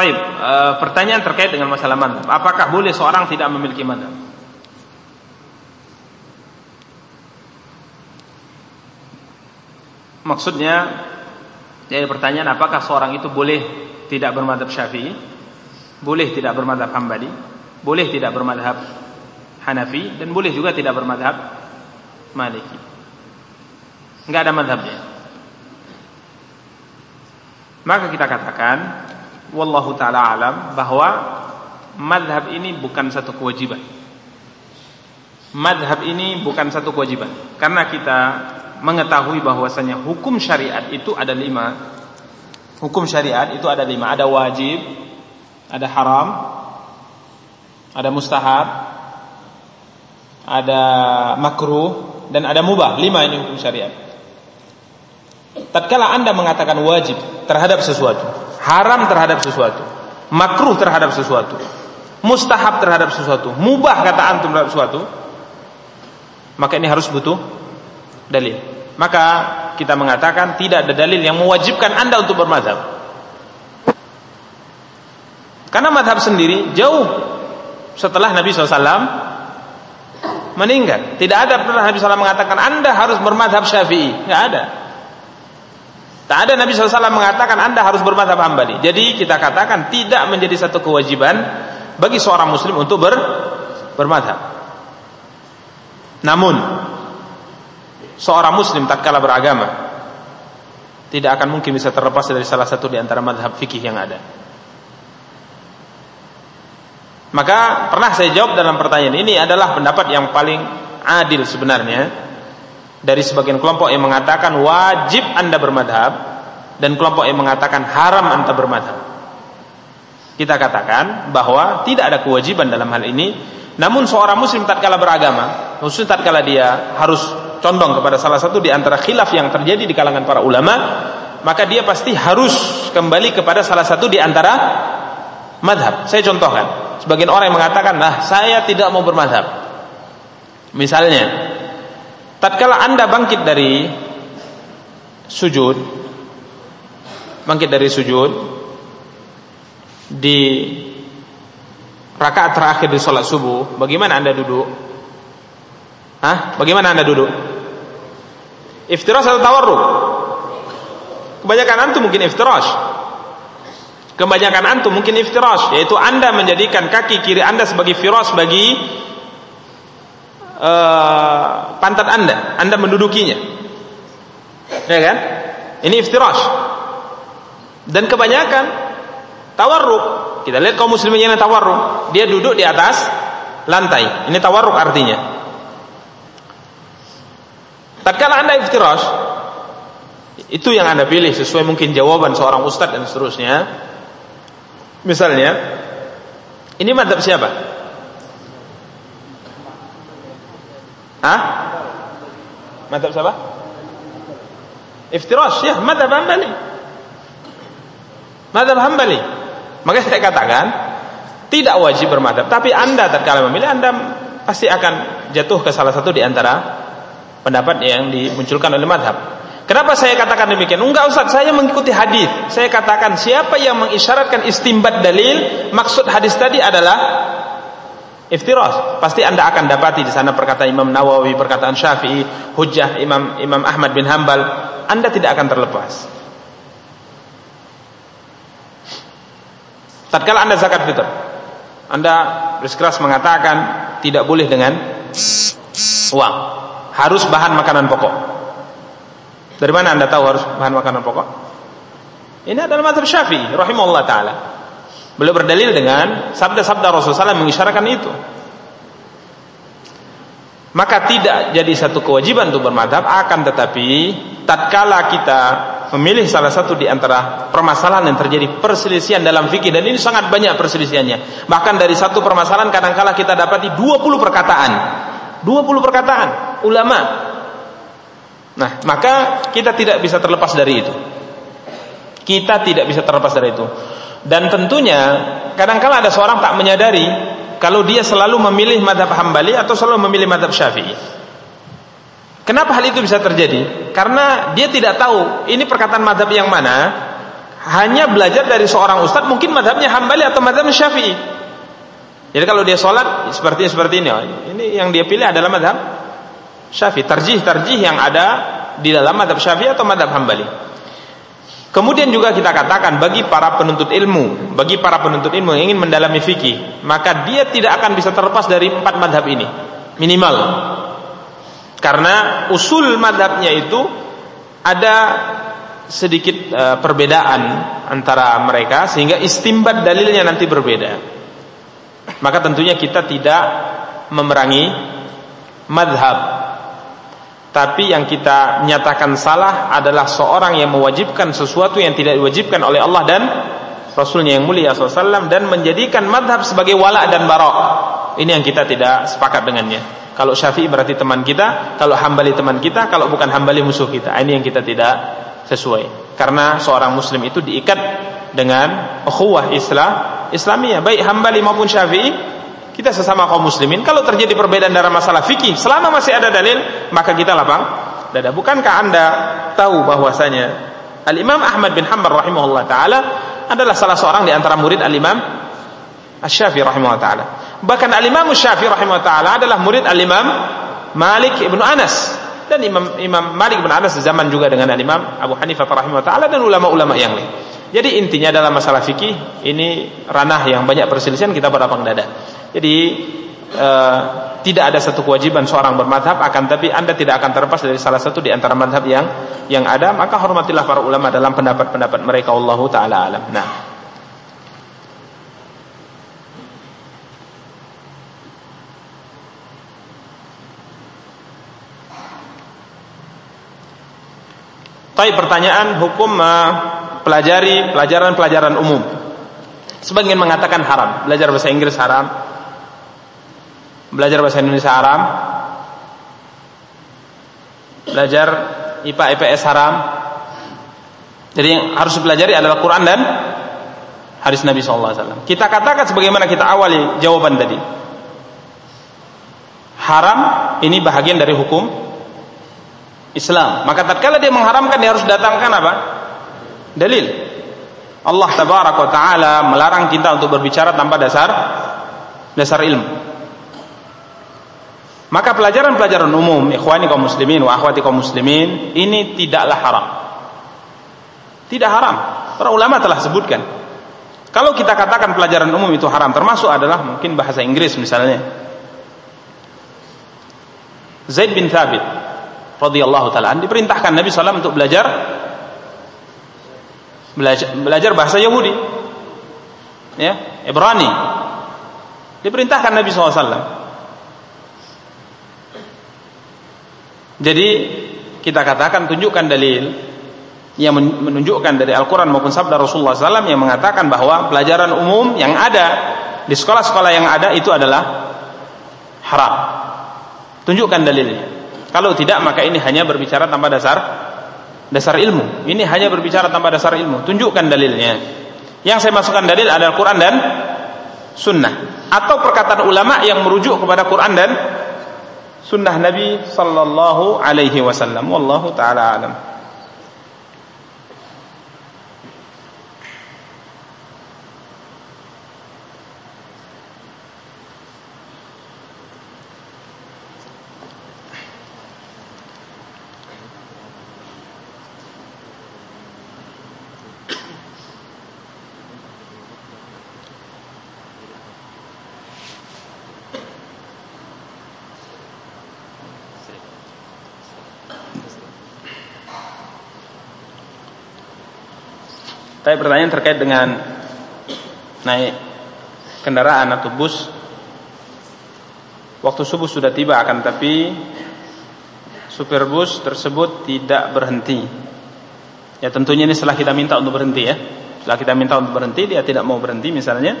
Baik, e, pertanyaan terkait dengan masalah madhab. Apakah boleh seorang tidak memiliki madhab? Maksudnya, jadi pertanyaan apakah seorang itu boleh tidak bermadhab syafi'i? Boleh tidak bermadhab hambali? Boleh tidak bermadhab Hanafi? Dan boleh juga tidak bermadhab Maliki? Enggak ada madhabnya. Maka kita katakan wallahu taala alam bahwa madhab ini bukan satu kewajiban. Madhab ini bukan satu kewajiban karena kita mengetahui bahwasanya hukum syariat itu ada lima. Hukum syariat itu ada lima. Ada wajib, ada haram, ada mustahab, ada makruh dan ada mubah. Lima ini hukum syariat. Tatkala Anda mengatakan wajib terhadap sesuatu, haram terhadap sesuatu, makruh terhadap sesuatu, mustahab terhadap sesuatu, mubah kata antum terhadap sesuatu, maka ini harus butuh dalil. maka kita mengatakan tidak ada dalil yang mewajibkan Anda untuk bermadhab. Karena madhab sendiri jauh setelah Nabi SAW meninggal. Tidak ada pernah Nabi SAW mengatakan Anda harus bermadhab syafi'i. Tidak ada. Tak ada Nabi SAW mengatakan Anda harus bermadhab hambali. Jadi kita katakan tidak menjadi satu kewajiban bagi seorang muslim untuk ber, bermadhab. Namun seorang muslim tak kalah beragama tidak akan mungkin bisa terlepas dari salah satu di antara madhab fikih yang ada. Maka pernah saya jawab dalam pertanyaan ini adalah pendapat yang paling adil sebenarnya dari sebagian kelompok yang mengatakan wajib anda bermadhab dan kelompok yang mengatakan haram anda bermadhab. Kita katakan bahwa tidak ada kewajiban dalam hal ini, namun seorang muslim tatkala beragama, muslim tatkala dia harus condong kepada salah satu di antara khilaf yang terjadi di kalangan para ulama, maka dia pasti harus kembali kepada salah satu di antara madhab. Saya contohkan, sebagian orang yang mengatakan, nah saya tidak mau bermadhab. Misalnya, tatkala anda bangkit dari sujud, bangkit dari sujud di rakaat terakhir di sholat subuh, bagaimana anda duduk? Hah? Bagaimana anda duduk? Iftirash atau tawarruk? Kebanyakan antum mungkin iftirash. Kebanyakan antum mungkin iftirash, yaitu anda menjadikan kaki kiri anda sebagai firas bagi uh, pantat anda, anda mendudukinya, ya kan? Ini iftirash. Dan kebanyakan tawarruk. Kita lihat kaum muslimin yang tawarruk, dia duduk di atas lantai. Ini tawarruk artinya. Tatkala Anda iftirash, itu yang Anda pilih sesuai mungkin jawaban seorang ustadz dan seterusnya. Misalnya, ini madhab siapa? Hah? Madhab siapa? Iftirash, ya, madhab Hambali. Madhab Hambali. Maka saya katakan, tidak wajib bermadhab. Tapi Anda tatkala memilih, Anda pasti akan jatuh ke salah satu di antara pendapat yang dimunculkan oleh madhab. Kenapa saya katakan demikian? Enggak Ustaz, saya mengikuti hadis. Saya katakan siapa yang mengisyaratkan istimbat dalil, maksud hadis tadi adalah iftiras. Pasti Anda akan dapati di sana perkataan Imam Nawawi, perkataan Syafi'i, hujjah Imam Imam Ahmad bin Hambal. Anda tidak akan terlepas. Tatkala Anda zakat fitr, Anda bersikeras mengatakan tidak boleh dengan uang harus bahan makanan pokok. Dari mana Anda tahu harus bahan makanan pokok? Ini adalah mazhab Syafi'i rahimahullah taala. Beliau berdalil dengan sabda-sabda Rasulullah SAW mengisyaratkan itu. Maka tidak jadi satu kewajiban untuk bermadhab akan tetapi tatkala kita memilih salah satu di antara permasalahan yang terjadi perselisihan dalam fikih dan ini sangat banyak perselisihannya. Bahkan dari satu permasalahan kadangkala kita dapati 20 perkataan 20 perkataan ulama. Nah, maka kita tidak bisa terlepas dari itu. Kita tidak bisa terlepas dari itu. Dan tentunya kadang-kala ada seorang tak menyadari kalau dia selalu memilih madhab hambali atau selalu memilih madhab syafi'i. Kenapa hal itu bisa terjadi? Karena dia tidak tahu ini perkataan madhab yang mana. Hanya belajar dari seorang ustadz mungkin madhabnya hambali atau madhab syafi'i. Jadi kalau dia sholat seperti seperti ini, oh, ini yang dia pilih adalah madhab syafi'i. Tarjih tarjih yang ada di dalam madhab syafi'i atau madhab hambali. Kemudian juga kita katakan bagi para penuntut ilmu, bagi para penuntut ilmu yang ingin mendalami fikih, maka dia tidak akan bisa terlepas dari empat madhab ini. Minimal. Karena usul madhabnya itu ada sedikit uh, perbedaan antara mereka sehingga istimbat dalilnya nanti berbeda. Maka tentunya kita tidak memerangi madhab tapi yang kita nyatakan salah adalah seorang yang mewajibkan sesuatu yang tidak diwajibkan oleh Allah dan Rasulnya yang mulia SAW dan menjadikan madhab sebagai wala dan barok ini yang kita tidak sepakat dengannya. Kalau syafi'i berarti teman kita kalau hambali teman kita kalau bukan hambali musuh kita. Ini yang kita tidak sesuai. Karena seorang muslim itu diikat dengan ukhuwah Islam Islamiyah baik Hambali maupun Syafi'i kita sesama kaum muslimin kalau terjadi perbedaan dalam masalah fikih selama masih ada dalil maka kita lapang dada. Bukankah Anda tahu bahwasanya Al-Imam Ahmad bin Hanbal rahimahullah taala adalah salah seorang di antara murid Al-Imam Asy-Syafi'i rahimahullah taala. Bahkan Al-Imam Asy-Syafi'i rahimahullah taala adalah murid Al-Imam Malik ibnu Anas dan Imam Imam Malik bin Anas zaman juga dengan Imam Abu Hanifah rahimahullah taala dan ulama-ulama yang lain. Jadi intinya dalam masalah fikih ini ranah yang banyak perselisihan kita pada dada. Jadi uh, tidak ada satu kewajiban seorang bermadhab akan tapi anda tidak akan terlepas dari salah satu di antara madhab yang yang ada maka hormatilah para ulama dalam pendapat-pendapat mereka Allah taala alam. Nah. Tapi pertanyaan hukum uh, pelajari pelajaran-pelajaran umum. Sebagian mengatakan haram, belajar bahasa Inggris haram, belajar bahasa Indonesia haram, belajar IPA IPS haram. Jadi yang harus dipelajari adalah Quran dan hadis Nabi SAW. Kita katakan sebagaimana kita awali jawaban tadi. Haram ini bahagian dari hukum Islam. Maka tatkala dia mengharamkan dia harus datangkan apa? Dalil. Allah tabaraka taala melarang kita untuk berbicara tanpa dasar dasar ilmu. Maka pelajaran-pelajaran umum ikhwani kaum muslimin wa akhwati kaum muslimin ini tidaklah haram. Tidak haram. Para ulama telah sebutkan. Kalau kita katakan pelajaran umum itu haram termasuk adalah mungkin bahasa Inggris misalnya. Zaid bin Thabit radhiyallahu taala diperintahkan Nabi SAW untuk belajar belajar, belajar bahasa Yahudi. Ya, Ibrani. Diperintahkan Nabi SAW Jadi kita katakan tunjukkan dalil yang menunjukkan dari Al-Quran maupun sabda Rasulullah SAW yang mengatakan bahwa pelajaran umum yang ada di sekolah-sekolah yang ada itu adalah haram. Tunjukkan dalilnya. Kalau tidak maka ini hanya berbicara tanpa dasar dasar ilmu. Ini hanya berbicara tanpa dasar ilmu. Tunjukkan dalilnya. Yang saya masukkan dalil adalah Quran dan Sunnah atau perkataan ulama yang merujuk kepada Quran dan sunnah Nabi sallallahu alaihi wasallam wallahu taala alam Tapi pertanyaan terkait dengan naik kendaraan atau bus waktu subuh sudah tiba akan tapi supir bus tersebut tidak berhenti. Ya tentunya ini setelah kita minta untuk berhenti ya. Setelah kita minta untuk berhenti dia tidak mau berhenti misalnya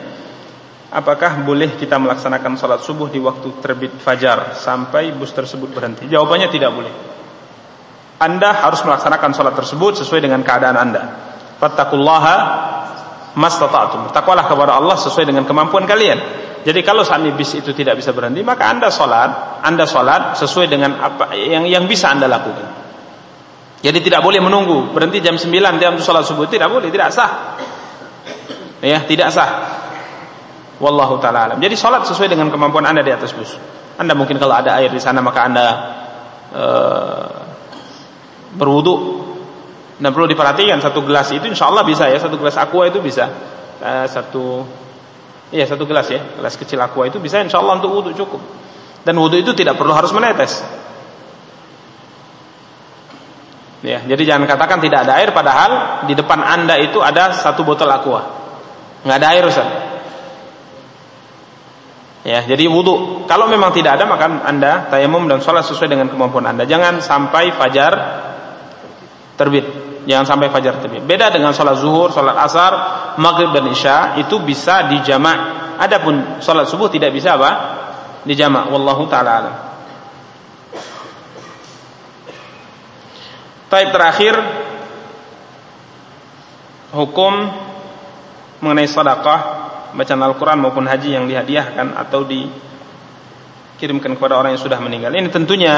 Apakah boleh kita melaksanakan sholat subuh di waktu terbit fajar sampai bus tersebut berhenti? Jawabannya tidak boleh. Anda harus melaksanakan sholat tersebut sesuai dengan keadaan Anda. Fattakullaha mastata'tum. Takwalah kepada Allah sesuai dengan kemampuan kalian. Jadi kalau ini bis itu tidak bisa berhenti, maka Anda sholat, Anda sholat sesuai dengan apa yang yang bisa Anda lakukan. Jadi tidak boleh menunggu berhenti jam 9 jam sholat subuh tidak boleh, tidak sah. Ya, tidak sah. Wallahu taala alam. Jadi sholat sesuai dengan kemampuan Anda di atas bus. Anda mungkin kalau ada air di sana maka Anda uh, berwudu dan perlu diperhatikan satu gelas itu insya Allah bisa ya satu gelas aqua itu bisa. Uh, satu iya satu gelas ya gelas kecil aqua itu bisa insya Allah untuk wudhu cukup. Dan wudhu itu tidak perlu harus menetes. Ya jadi jangan katakan tidak ada air padahal di depan anda itu ada satu botol aqua. Nggak ada air Ustaz. Ya jadi wudhu. Kalau memang tidak ada maka anda tayamum dan sholat sesuai dengan kemampuan anda. Jangan sampai fajar terbit jangan sampai fajar terbit. Beda dengan sholat zuhur, sholat asar, maghrib dan isya itu bisa dijamak. Adapun sholat subuh tidak bisa apa? Dijamak. Wallahu taala alam. Taib terakhir hukum mengenai sedekah bacaan Al-Quran maupun haji yang dihadiahkan atau dikirimkan kepada orang yang sudah meninggal. Ini tentunya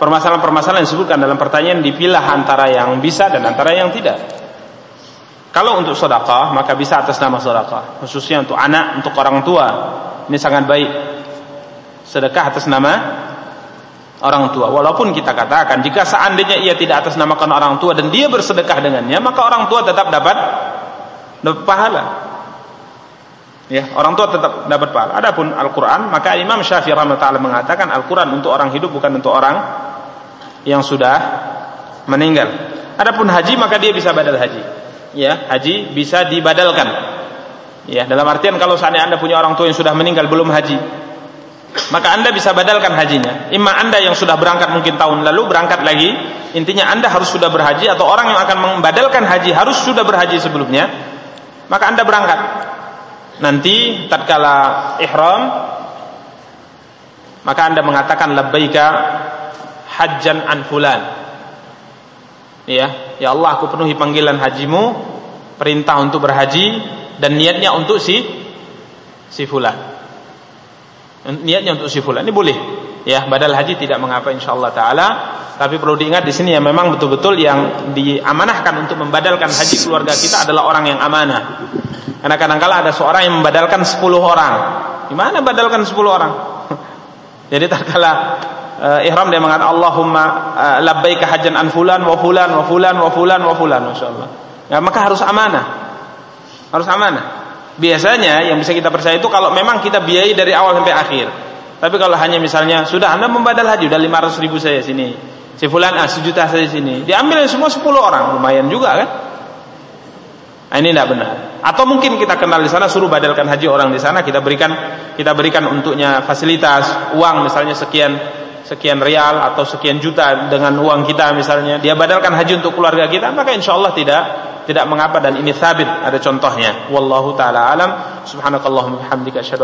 permasalahan-permasalahan yang disebutkan dalam pertanyaan dipilah antara yang bisa dan antara yang tidak. Kalau untuk sedekah maka bisa atas nama sedekah, khususnya untuk anak, untuk orang tua. Ini sangat baik. Sedekah atas nama orang tua. Walaupun kita katakan jika seandainya ia tidak atas namakan orang tua dan dia bersedekah dengannya, maka orang tua tetap dapat pahala. Ya, orang tua tetap dapat pahala. Adapun Al-Qur'an, maka Imam Syafi'i rahimahullah mengatakan Al-Qur'an untuk orang hidup bukan untuk orang yang sudah meninggal. Adapun haji maka dia bisa badal haji. Ya, haji bisa dibadalkan. Ya, dalam artian kalau seandainya Anda punya orang tua yang sudah meninggal belum haji, maka Anda bisa badalkan hajinya. Ima Anda yang sudah berangkat mungkin tahun lalu berangkat lagi, intinya Anda harus sudah berhaji atau orang yang akan membadalkan haji harus sudah berhaji sebelumnya, maka Anda berangkat nanti tatkala ihram maka Anda mengatakan labbaika hajjan an fulan. Ya, ya Allah aku penuhi panggilan hajimu, perintah untuk berhaji dan niatnya untuk si si fulan. Niatnya untuk si fulan. Ini boleh. Ya, badal haji tidak mengapa insyaallah taala, tapi perlu diingat di sini ya memang betul-betul yang diamanahkan untuk membadalkan haji keluarga kita adalah orang yang amanah. Karena kadang-kala ada seorang yang membadalkan 10 orang. Gimana badalkan 10 orang? <laughs> Jadi tatkala uh, ihram dia mengatakan Allahumma uh, labbaika hajjan an fulan wa fulan wa fulan wa fulan wa fulan masyaallah. Ya, maka harus amanah. Harus amanah. Biasanya yang bisa kita percaya itu kalau memang kita biayai dari awal sampai akhir. Tapi kalau hanya misalnya sudah Anda membadal haji udah 500 ribu saya sini. Si fulan ah sejuta saya sini. Diambil semua 10 orang, lumayan juga kan? Nah, ini tidak benar. Atau mungkin kita kenal di sana suruh badalkan haji orang di sana kita berikan kita berikan untuknya fasilitas uang misalnya sekian sekian rial atau sekian juta dengan uang kita misalnya. Dia badalkan haji untuk keluarga kita maka insya Allah tidak tidak mengapa dan ini sabit ada contohnya. Wallahu taala alam. Subhanakallahumma asyhadu